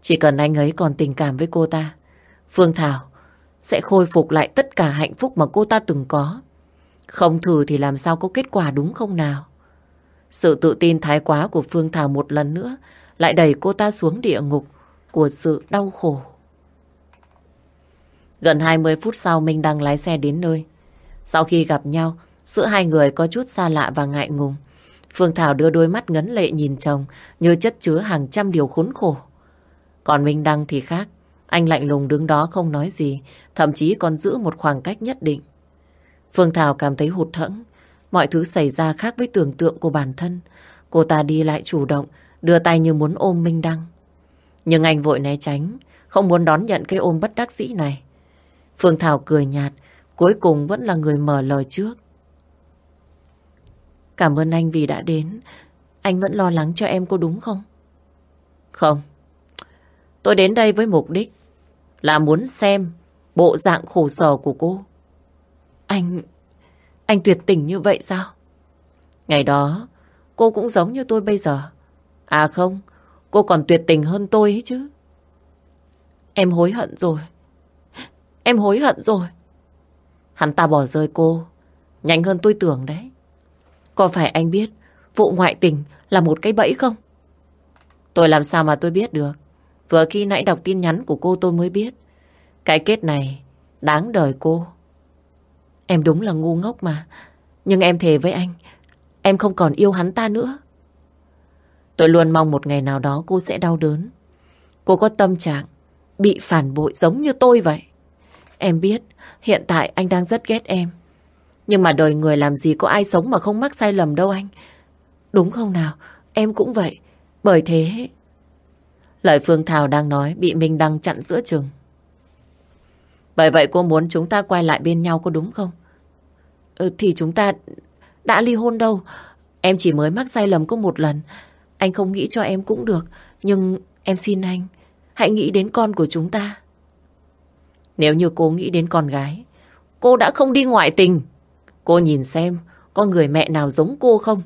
Chỉ cần anh ấy còn tình cảm với cô ta, Phương Thảo sẽ khôi phục lại tất cả hạnh phúc mà cô ta từng có. Không thử thì làm sao có kết quả đúng không nào? Sự tự tin thái quá của Phương Thảo một lần nữa lại đẩy cô ta xuống địa ngục của sự đau khổ. Gần 20 phút sau Minh đang lái xe đến nơi. Sau khi gặp nhau, giữa hai người có chút xa lạ và ngại ngùng. Phương Thảo đưa đôi mắt ngấn lệ nhìn chồng như chất chứa hàng trăm điều khốn khổ. Còn Minh Đăng thì khác. Anh lạnh lùng đứng đó không nói gì, thậm chí còn giữ một khoảng cách nhất định. Phương Thảo cảm thấy hụt hẫng. Mọi thứ xảy ra khác với tưởng tượng của bản thân. Cô ta đi lại chủ động, đưa tay như muốn ôm Minh Đăng. Nhưng anh vội né tránh, không muốn đón nhận cái ôm bất đắc dĩ này. Phương Thảo cười nhạt, cuối cùng vẫn là người mở lời trước. Cảm ơn anh vì đã đến. Anh vẫn lo lắng cho em có đúng không? Không. Tôi đến đây với mục đích là muốn xem bộ dạng khổ sở của cô. Anh... Anh tuyệt tình như vậy sao? Ngày đó, cô cũng giống như tôi bây giờ. À không, cô còn tuyệt tình hơn tôi ấy chứ. Em hối hận rồi. Em hối hận rồi. Hắn ta bỏ rơi cô, nhanh hơn tôi tưởng đấy. Có phải anh biết vụ ngoại tình là một cái bẫy không? Tôi làm sao mà tôi biết được. Vừa khi nãy đọc tin nhắn của cô tôi mới biết. Cái kết này đáng đời cô. Em đúng là ngu ngốc mà. Nhưng em thề với anh, em không còn yêu hắn ta nữa. Tôi luôn mong một ngày nào đó cô sẽ đau đớn. Cô có tâm trạng bị phản bội giống như tôi vậy. Em biết hiện tại anh đang rất ghét em. Nhưng mà đời người làm gì có ai sống mà không mắc sai lầm đâu anh. Đúng không nào? Em cũng vậy. Bởi thế... Lời Phương Thảo đang nói bị Minh Đăng chặn giữa chừng. Bởi vậy cô muốn chúng ta quay lại bên nhau có đúng không? Ừ, thì chúng ta đã ly hôn đâu. Em chỉ mới mắc sai lầm có một lần. Anh không nghĩ cho em cũng được. Nhưng em xin anh, hãy nghĩ đến con của chúng ta. Nếu như cô nghĩ đến con gái, cô đã không đi ngoại tình. Cô nhìn xem, có người mẹ nào giống cô không?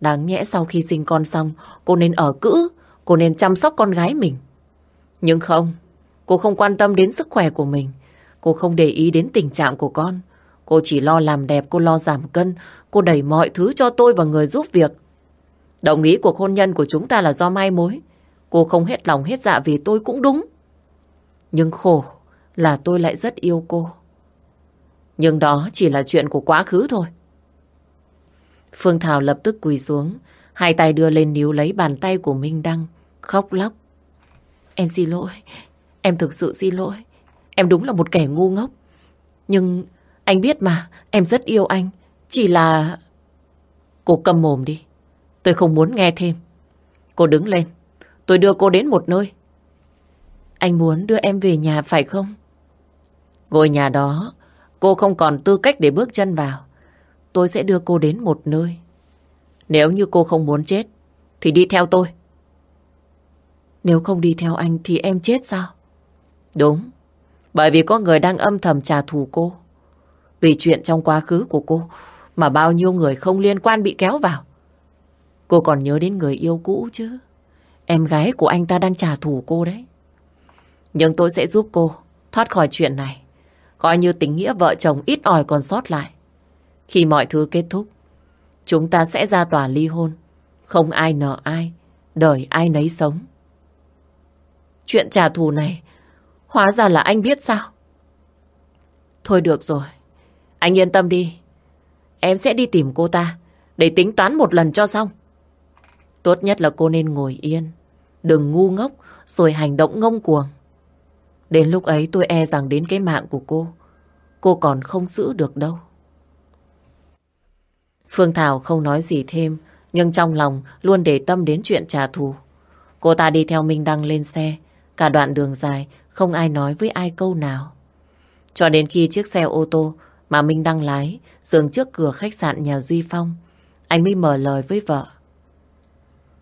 Đáng nhẽ sau khi sinh con xong, cô nên ở cữ, cô nên chăm sóc con gái mình. Nhưng không, cô không quan tâm đến sức khỏe của mình. Cô không để ý đến tình trạng của con. Cô chỉ lo làm đẹp, cô lo giảm cân, cô đẩy mọi thứ cho tôi và người giúp việc. Đồng ý cuộc hôn nhân của chúng ta là do mai mối. Cô không hết lòng hết dạ vì tôi cũng đúng. Nhưng khổ là tôi lại rất yêu cô. Nhưng đó chỉ là chuyện của quá khứ thôi. Phương Thảo lập tức quỳ xuống, hai tay đưa lên níu lấy bàn tay của Minh Đăng, khóc lóc. Em xin lỗi, em thực sự xin lỗi. Em đúng là một kẻ ngu ngốc. Nhưng anh biết mà, em rất yêu anh. Chỉ là... Cô cầm mồm đi. Tôi không muốn nghe thêm. Cô đứng lên. Tôi đưa cô đến một nơi. Anh muốn đưa em về nhà phải không? Ngôi nhà đó, cô không còn tư cách để bước chân vào. Tôi sẽ đưa cô đến một nơi. Nếu như cô không muốn chết, thì đi theo tôi. Nếu không đi theo anh thì em chết sao? Đúng, bởi vì có người đang âm thầm trả thù cô. Vì chuyện trong quá khứ của cô mà bao nhiêu người không liên quan bị kéo vào. Cô còn nhớ đến người yêu cũ chứ. Em gái của anh ta đang trả thù cô đấy. Nhưng tôi sẽ giúp cô thoát khỏi chuyện này. Coi như tình nghĩa vợ chồng ít ỏi còn sót lại. Khi mọi thứ kết thúc, chúng ta sẽ ra tòa ly hôn. Không ai nợ ai, đời ai nấy sống. Chuyện trả thù này, hóa ra là anh biết sao? Thôi được rồi, anh yên tâm đi. Em sẽ đi tìm cô ta, để tính toán một lần cho xong. Tốt nhất là cô nên ngồi yên, đừng ngu ngốc rồi hành động ngông cuồng. Đến lúc ấy tôi e rằng đến cái mạng của cô, cô còn không giữ được đâu. Phương Thảo không nói gì thêm, nhưng trong lòng luôn để tâm đến chuyện trả thù. Cô ta đi theo Minh Đăng lên xe, cả đoạn đường dài, không ai nói với ai câu nào. Cho đến khi chiếc xe ô tô mà Minh Đăng lái dừng trước cửa khách sạn nhà Duy Phong, anh mới mở lời với vợ.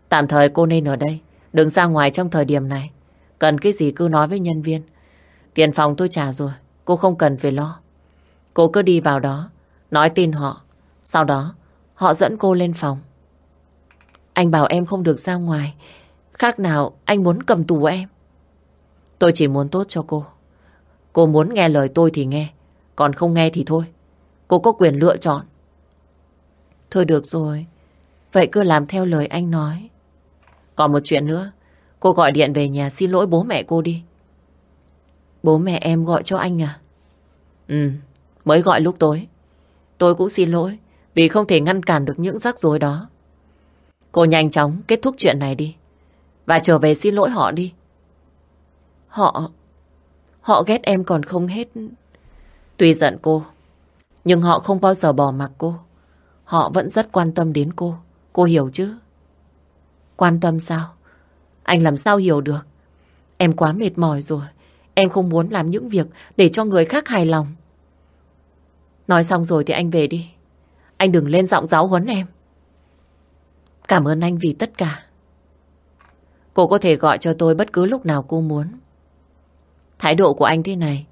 Tạm thời cô nên ở đây, đừng ra ngoài trong thời điểm này. Cần cái gì cứ nói với nhân viên. Tiền phòng tôi trả rồi, cô không cần phải lo. Cô cứ đi vào đó, nói tin họ. Sau đó, họ dẫn cô lên phòng. Anh bảo em không được ra ngoài. Khác nào anh muốn cầm tù em. Tôi chỉ muốn tốt cho cô. Cô muốn nghe lời tôi thì nghe. Còn không nghe thì thôi. Cô có quyền lựa chọn. Thôi được rồi. Vậy cứ làm theo lời anh nói. Còn một chuyện nữa. Cô gọi điện về nhà xin lỗi bố mẹ cô đi. Bố mẹ em gọi cho anh à? Ừ, mới gọi lúc tối. Tôi cũng xin lỗi vì không thể ngăn cản được những rắc rối đó. Cô nhanh chóng kết thúc chuyện này đi. Và trở về xin lỗi họ đi. Họ... Họ ghét em còn không hết. Tuy giận cô, nhưng họ không bao giờ bỏ mặc cô. Họ vẫn rất quan tâm đến cô. Cô hiểu chứ? Quan tâm sao? Anh làm sao hiểu được? Em quá mệt mỏi rồi. Em không muốn làm những việc để cho người khác hài lòng. Nói xong rồi thì anh về đi. Anh đừng lên giọng giáo huấn em. Cảm ơn anh vì tất cả. Cô có thể gọi cho tôi bất cứ lúc nào cô muốn. Thái độ của anh thế này,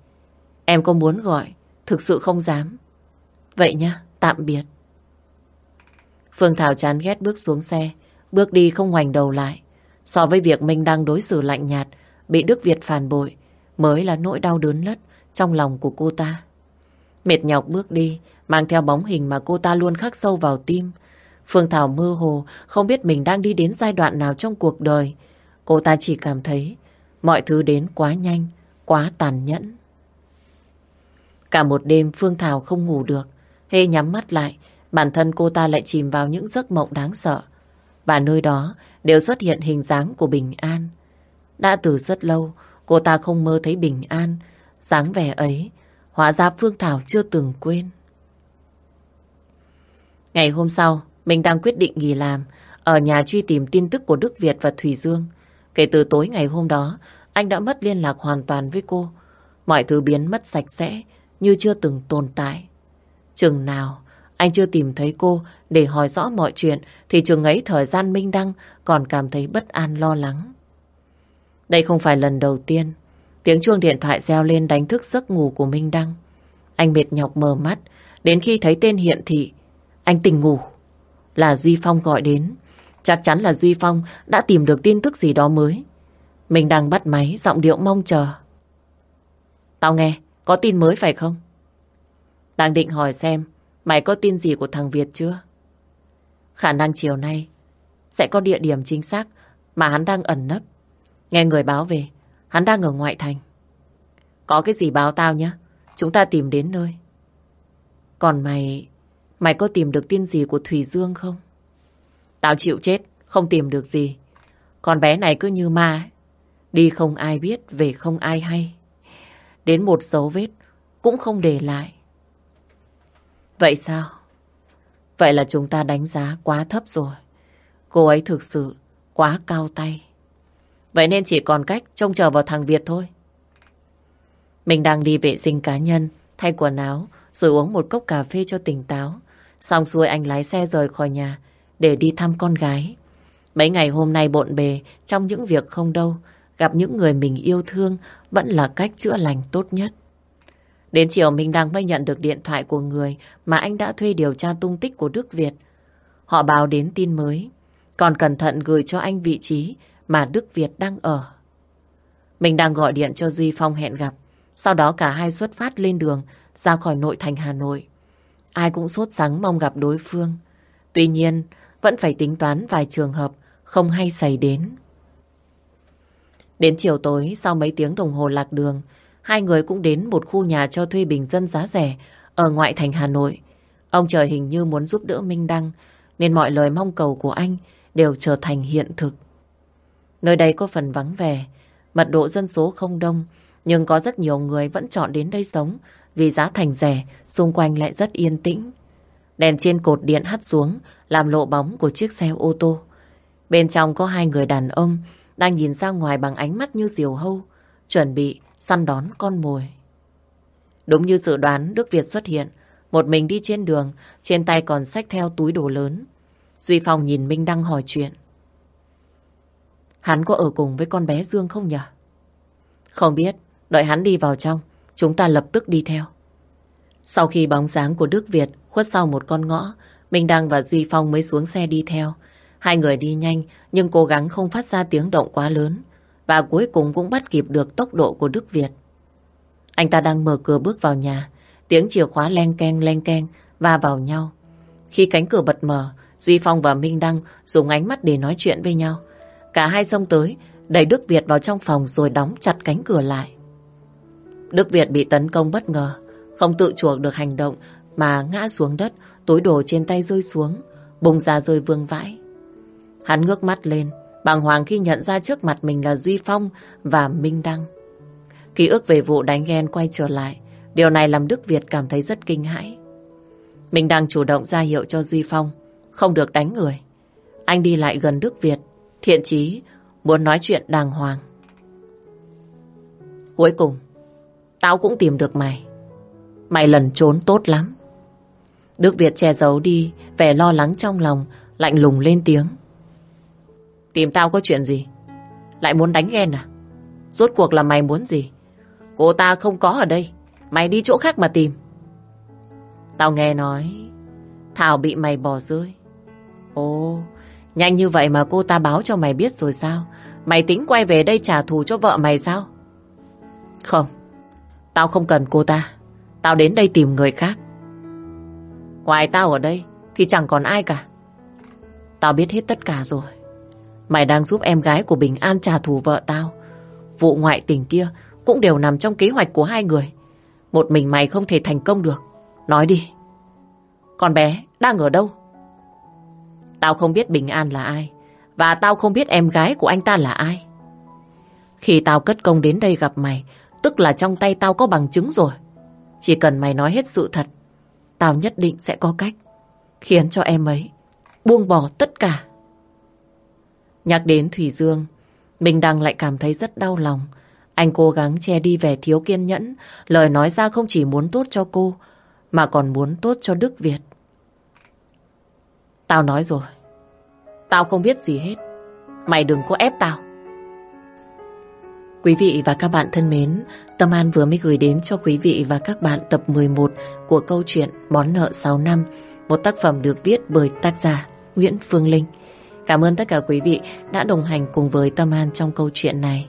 em có muốn gọi, thực sự không dám. Vậy nhá, tạm biệt. Phương Thảo chán ghét bước xuống xe, bước đi không ngoảnh đầu lại. So với việc mình đang đối xử lạnh nhạt, bị Đức Việt phản bội, mới là nỗi đau đớn lất trong lòng của cô ta. Mệt nhọc bước đi, mang theo bóng hình mà cô ta luôn khắc sâu vào tim. Phương Thảo mơ hồ, không biết mình đang đi đến giai đoạn nào trong cuộc đời. Cô ta chỉ cảm thấy mọi thứ đến quá nhanh, quá tàn nhẫn. Cả một đêm Phương Thảo không ngủ được. Hê nhắm mắt lại, bản thân cô ta lại chìm vào những giấc mộng đáng sợ. Và nơi đó đều xuất hiện hình dáng của Bình An. Đã từ rất lâu, cô ta không mơ thấy Bình An. dáng vẻ ấy, hóa ra Phương Thảo chưa từng quên. Ngày hôm sau, mình đang quyết định nghỉ làm, ở nhà truy tìm tin tức của Đức Việt và Thủy Dương. Kể từ tối ngày hôm đó, anh đã mất liên lạc hoàn toàn với cô. Mọi thứ biến mất sạch sẽ, như chưa từng tồn tại. Chừng nào anh chưa tìm thấy cô để hỏi rõ mọi chuyện thì chừng ấy thời gian Minh Đăng còn cảm thấy bất an lo lắng. Đây không phải lần đầu tiên tiếng chuông điện thoại reo lên đánh thức giấc ngủ của Minh Đăng. Anh mệt nhọc mờ mắt đến khi thấy tên hiện thị anh tỉnh ngủ. Là Duy Phong gọi đến. Chắc chắn là Duy Phong đã tìm được tin tức gì đó mới. Mình đang bắt máy, giọng điệu mong chờ. Tao nghe, có tin mới phải không? Đang định hỏi xem mày có tin gì của thằng Việt chưa? Khả năng chiều nay sẽ có địa điểm chính xác mà hắn đang ẩn nấp. Nghe người báo về, hắn đang ở ngoại thành. Có cái gì báo tao nhé, chúng ta tìm đến nơi. Còn mày, mày có tìm được tin gì của Thùy Dương không? Tao chịu chết, không tìm được gì. Con bé này cứ như ma ấy. Đi không ai biết, về không ai hay. Đến một dấu vết cũng không để lại. Vậy sao? Vậy là chúng ta đánh giá quá thấp rồi. Cô ấy thực sự quá cao tay. Vậy nên chỉ còn cách trông chờ vào thằng Việt thôi. Mình đang đi vệ sinh cá nhân, thay quần áo, rồi uống một cốc cà phê cho tỉnh táo. Xong xuôi anh lái xe rời khỏi nhà để đi thăm con gái. Mấy ngày hôm nay bộn bề trong những việc không đâu, gặp những người mình yêu thương vẫn là cách chữa lành tốt nhất. Đến chiều mình đang mới nhận được điện thoại của người mà anh đã thuê điều tra tung tích của Đức Việt. Họ báo đến tin mới, còn cẩn thận gửi cho anh vị trí mà Đức Việt đang ở. Mình đang gọi điện cho Duy Phong hẹn gặp. Sau đó cả hai xuất phát lên đường ra khỏi nội thành Hà Nội. Ai cũng sốt sắng mong gặp đối phương. Tuy nhiên, vẫn phải tính toán vài trường hợp không hay xảy đến. Đến chiều tối, sau mấy tiếng đồng hồ lạc đường, hai người cũng đến một khu nhà cho thuê bình dân giá rẻ ở ngoại thành Hà Nội. Ông trời hình như muốn giúp đỡ Minh Đăng, nên mọi lời mong cầu của anh đều trở thành hiện thực. Nơi đây có phần vắng vẻ, mật độ dân số không đông, nhưng có rất nhiều người vẫn chọn đến đây sống vì giá thành rẻ, xung quanh lại rất yên tĩnh. Đèn trên cột điện hắt xuống, làm lộ bóng của chiếc xe ô tô. Bên trong có hai người đàn ông đang nhìn ra ngoài bằng ánh mắt như diều hâu, chuẩn bị săn đón con mồi. Đúng như dự đoán Đức Việt xuất hiện, một mình đi trên đường, trên tay còn xách theo túi đồ lớn. Duy Phong nhìn Minh Đăng hỏi chuyện. Hắn có ở cùng với con bé Dương không nhỉ? Không biết, đợi hắn đi vào trong, chúng ta lập tức đi theo. Sau khi bóng dáng của Đức Việt khuất sau một con ngõ, Minh Đăng và Duy Phong mới xuống xe đi theo. Hai người đi nhanh nhưng cố gắng không phát ra tiếng động quá lớn và cuối cùng cũng bắt kịp được tốc độ của Đức Việt. Anh ta đang mở cửa bước vào nhà Tiếng chìa khóa len keng len keng va vào nhau. Khi cánh cửa bật mở, Duy Phong và Minh Đăng dùng ánh mắt để nói chuyện với nhau. Cả hai xông tới, đẩy Đức Việt vào trong phòng rồi đóng chặt cánh cửa lại. Đức Việt bị tấn công bất ngờ, không tự chuộc được hành động mà ngã xuống đất, túi đồ trên tay rơi xuống, bùng ra rơi vương vãi. Hắn ngước mắt lên, bàng hoàng khi nhận ra trước mặt mình là Duy Phong và Minh Đăng. Ký ức về vụ đánh ghen quay trở lại, điều này làm Đức Việt cảm thấy rất kinh hãi. Minh Đăng chủ động ra hiệu cho Duy Phong, không được đánh người. Anh đi lại gần Đức Việt, thiện chí, muốn nói chuyện đàng hoàng. Cuối cùng, tao cũng tìm được mày. Mày lần trốn tốt lắm. Đức Việt che giấu đi, vẻ lo lắng trong lòng, lạnh lùng lên tiếng. Tìm tao có chuyện gì? Lại muốn đánh ghen à? Rốt cuộc là mày muốn gì? Cô ta không có ở đây. Mày đi chỗ khác mà tìm. Tao nghe nói Thảo bị mày bỏ rơi. Ồ, nhanh như vậy mà cô ta báo cho mày biết rồi sao? Mày tính quay về đây trả thù cho vợ mày sao? Không, tao không cần cô ta. Tao đến đây tìm người khác. Ngoài tao ở đây thì chẳng còn ai cả. Tao biết hết tất cả rồi. Mày đang giúp em gái của Bình An trả thù vợ tao. Vụ ngoại tình kia cũng đều nằm trong kế hoạch của hai người. Một mình mày không thể thành công được. Nói đi. Con bé đang ở đâu? Tao không biết Bình An là ai. Và tao không biết em gái của anh ta là ai. Khi tao cất công đến đây gặp mày, tức là trong tay tao có bằng chứng rồi. Chỉ cần mày nói hết sự thật, tao nhất định sẽ có cách khiến cho em ấy buông bỏ tất cả. Nhắc đến Thủy Dương, Bình Đăng lại cảm thấy rất đau lòng. Anh cố gắng che đi vẻ thiếu kiên nhẫn, lời nói ra không chỉ muốn tốt cho cô, mà còn muốn tốt cho Đức Việt. Tao nói rồi, tao không biết gì hết. Mày đừng có ép tao. Quý vị và các bạn thân mến, Tâm An vừa mới gửi đến cho quý vị và các bạn tập 11 của câu chuyện Món nợ 6 năm, một tác phẩm được viết bởi tác giả Nguyễn Phương Linh. Cảm ơn tất cả quý vị đã đồng hành cùng với Tâm An trong câu chuyện này.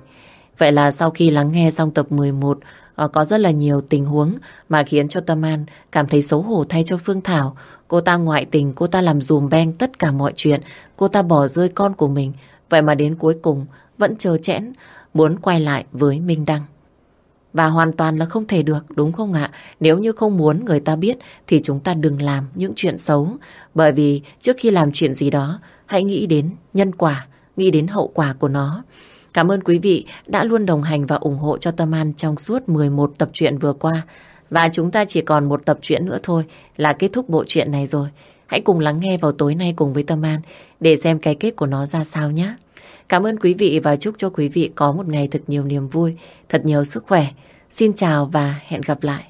Vậy là sau khi lắng nghe xong tập 11, ờ, có rất là nhiều tình huống mà khiến cho Tâm An cảm thấy xấu hổ thay cho Phương Thảo. Cô ta ngoại tình, cô ta làm dùm beng tất cả mọi chuyện, cô ta bỏ rơi con của mình. Vậy mà đến cuối cùng vẫn chờ chẽn, muốn quay lại với Minh Đăng. Và hoàn toàn là không thể được, đúng không ạ? Nếu như không muốn người ta biết thì chúng ta đừng làm những chuyện xấu. Bởi vì trước khi làm chuyện gì đó, hãy nghĩ đến nhân quả, nghĩ đến hậu quả của nó. Cảm ơn quý vị đã luôn đồng hành và ủng hộ cho Tâm An trong suốt 11 tập truyện vừa qua. Và chúng ta chỉ còn một tập truyện nữa thôi là kết thúc bộ truyện này rồi. Hãy cùng lắng nghe vào tối nay cùng với Tâm An để xem cái kết của nó ra sao nhé. Cảm ơn quý vị và chúc cho quý vị có một ngày thật nhiều niềm vui, thật nhiều sức khỏe. Xin chào và hẹn gặp lại.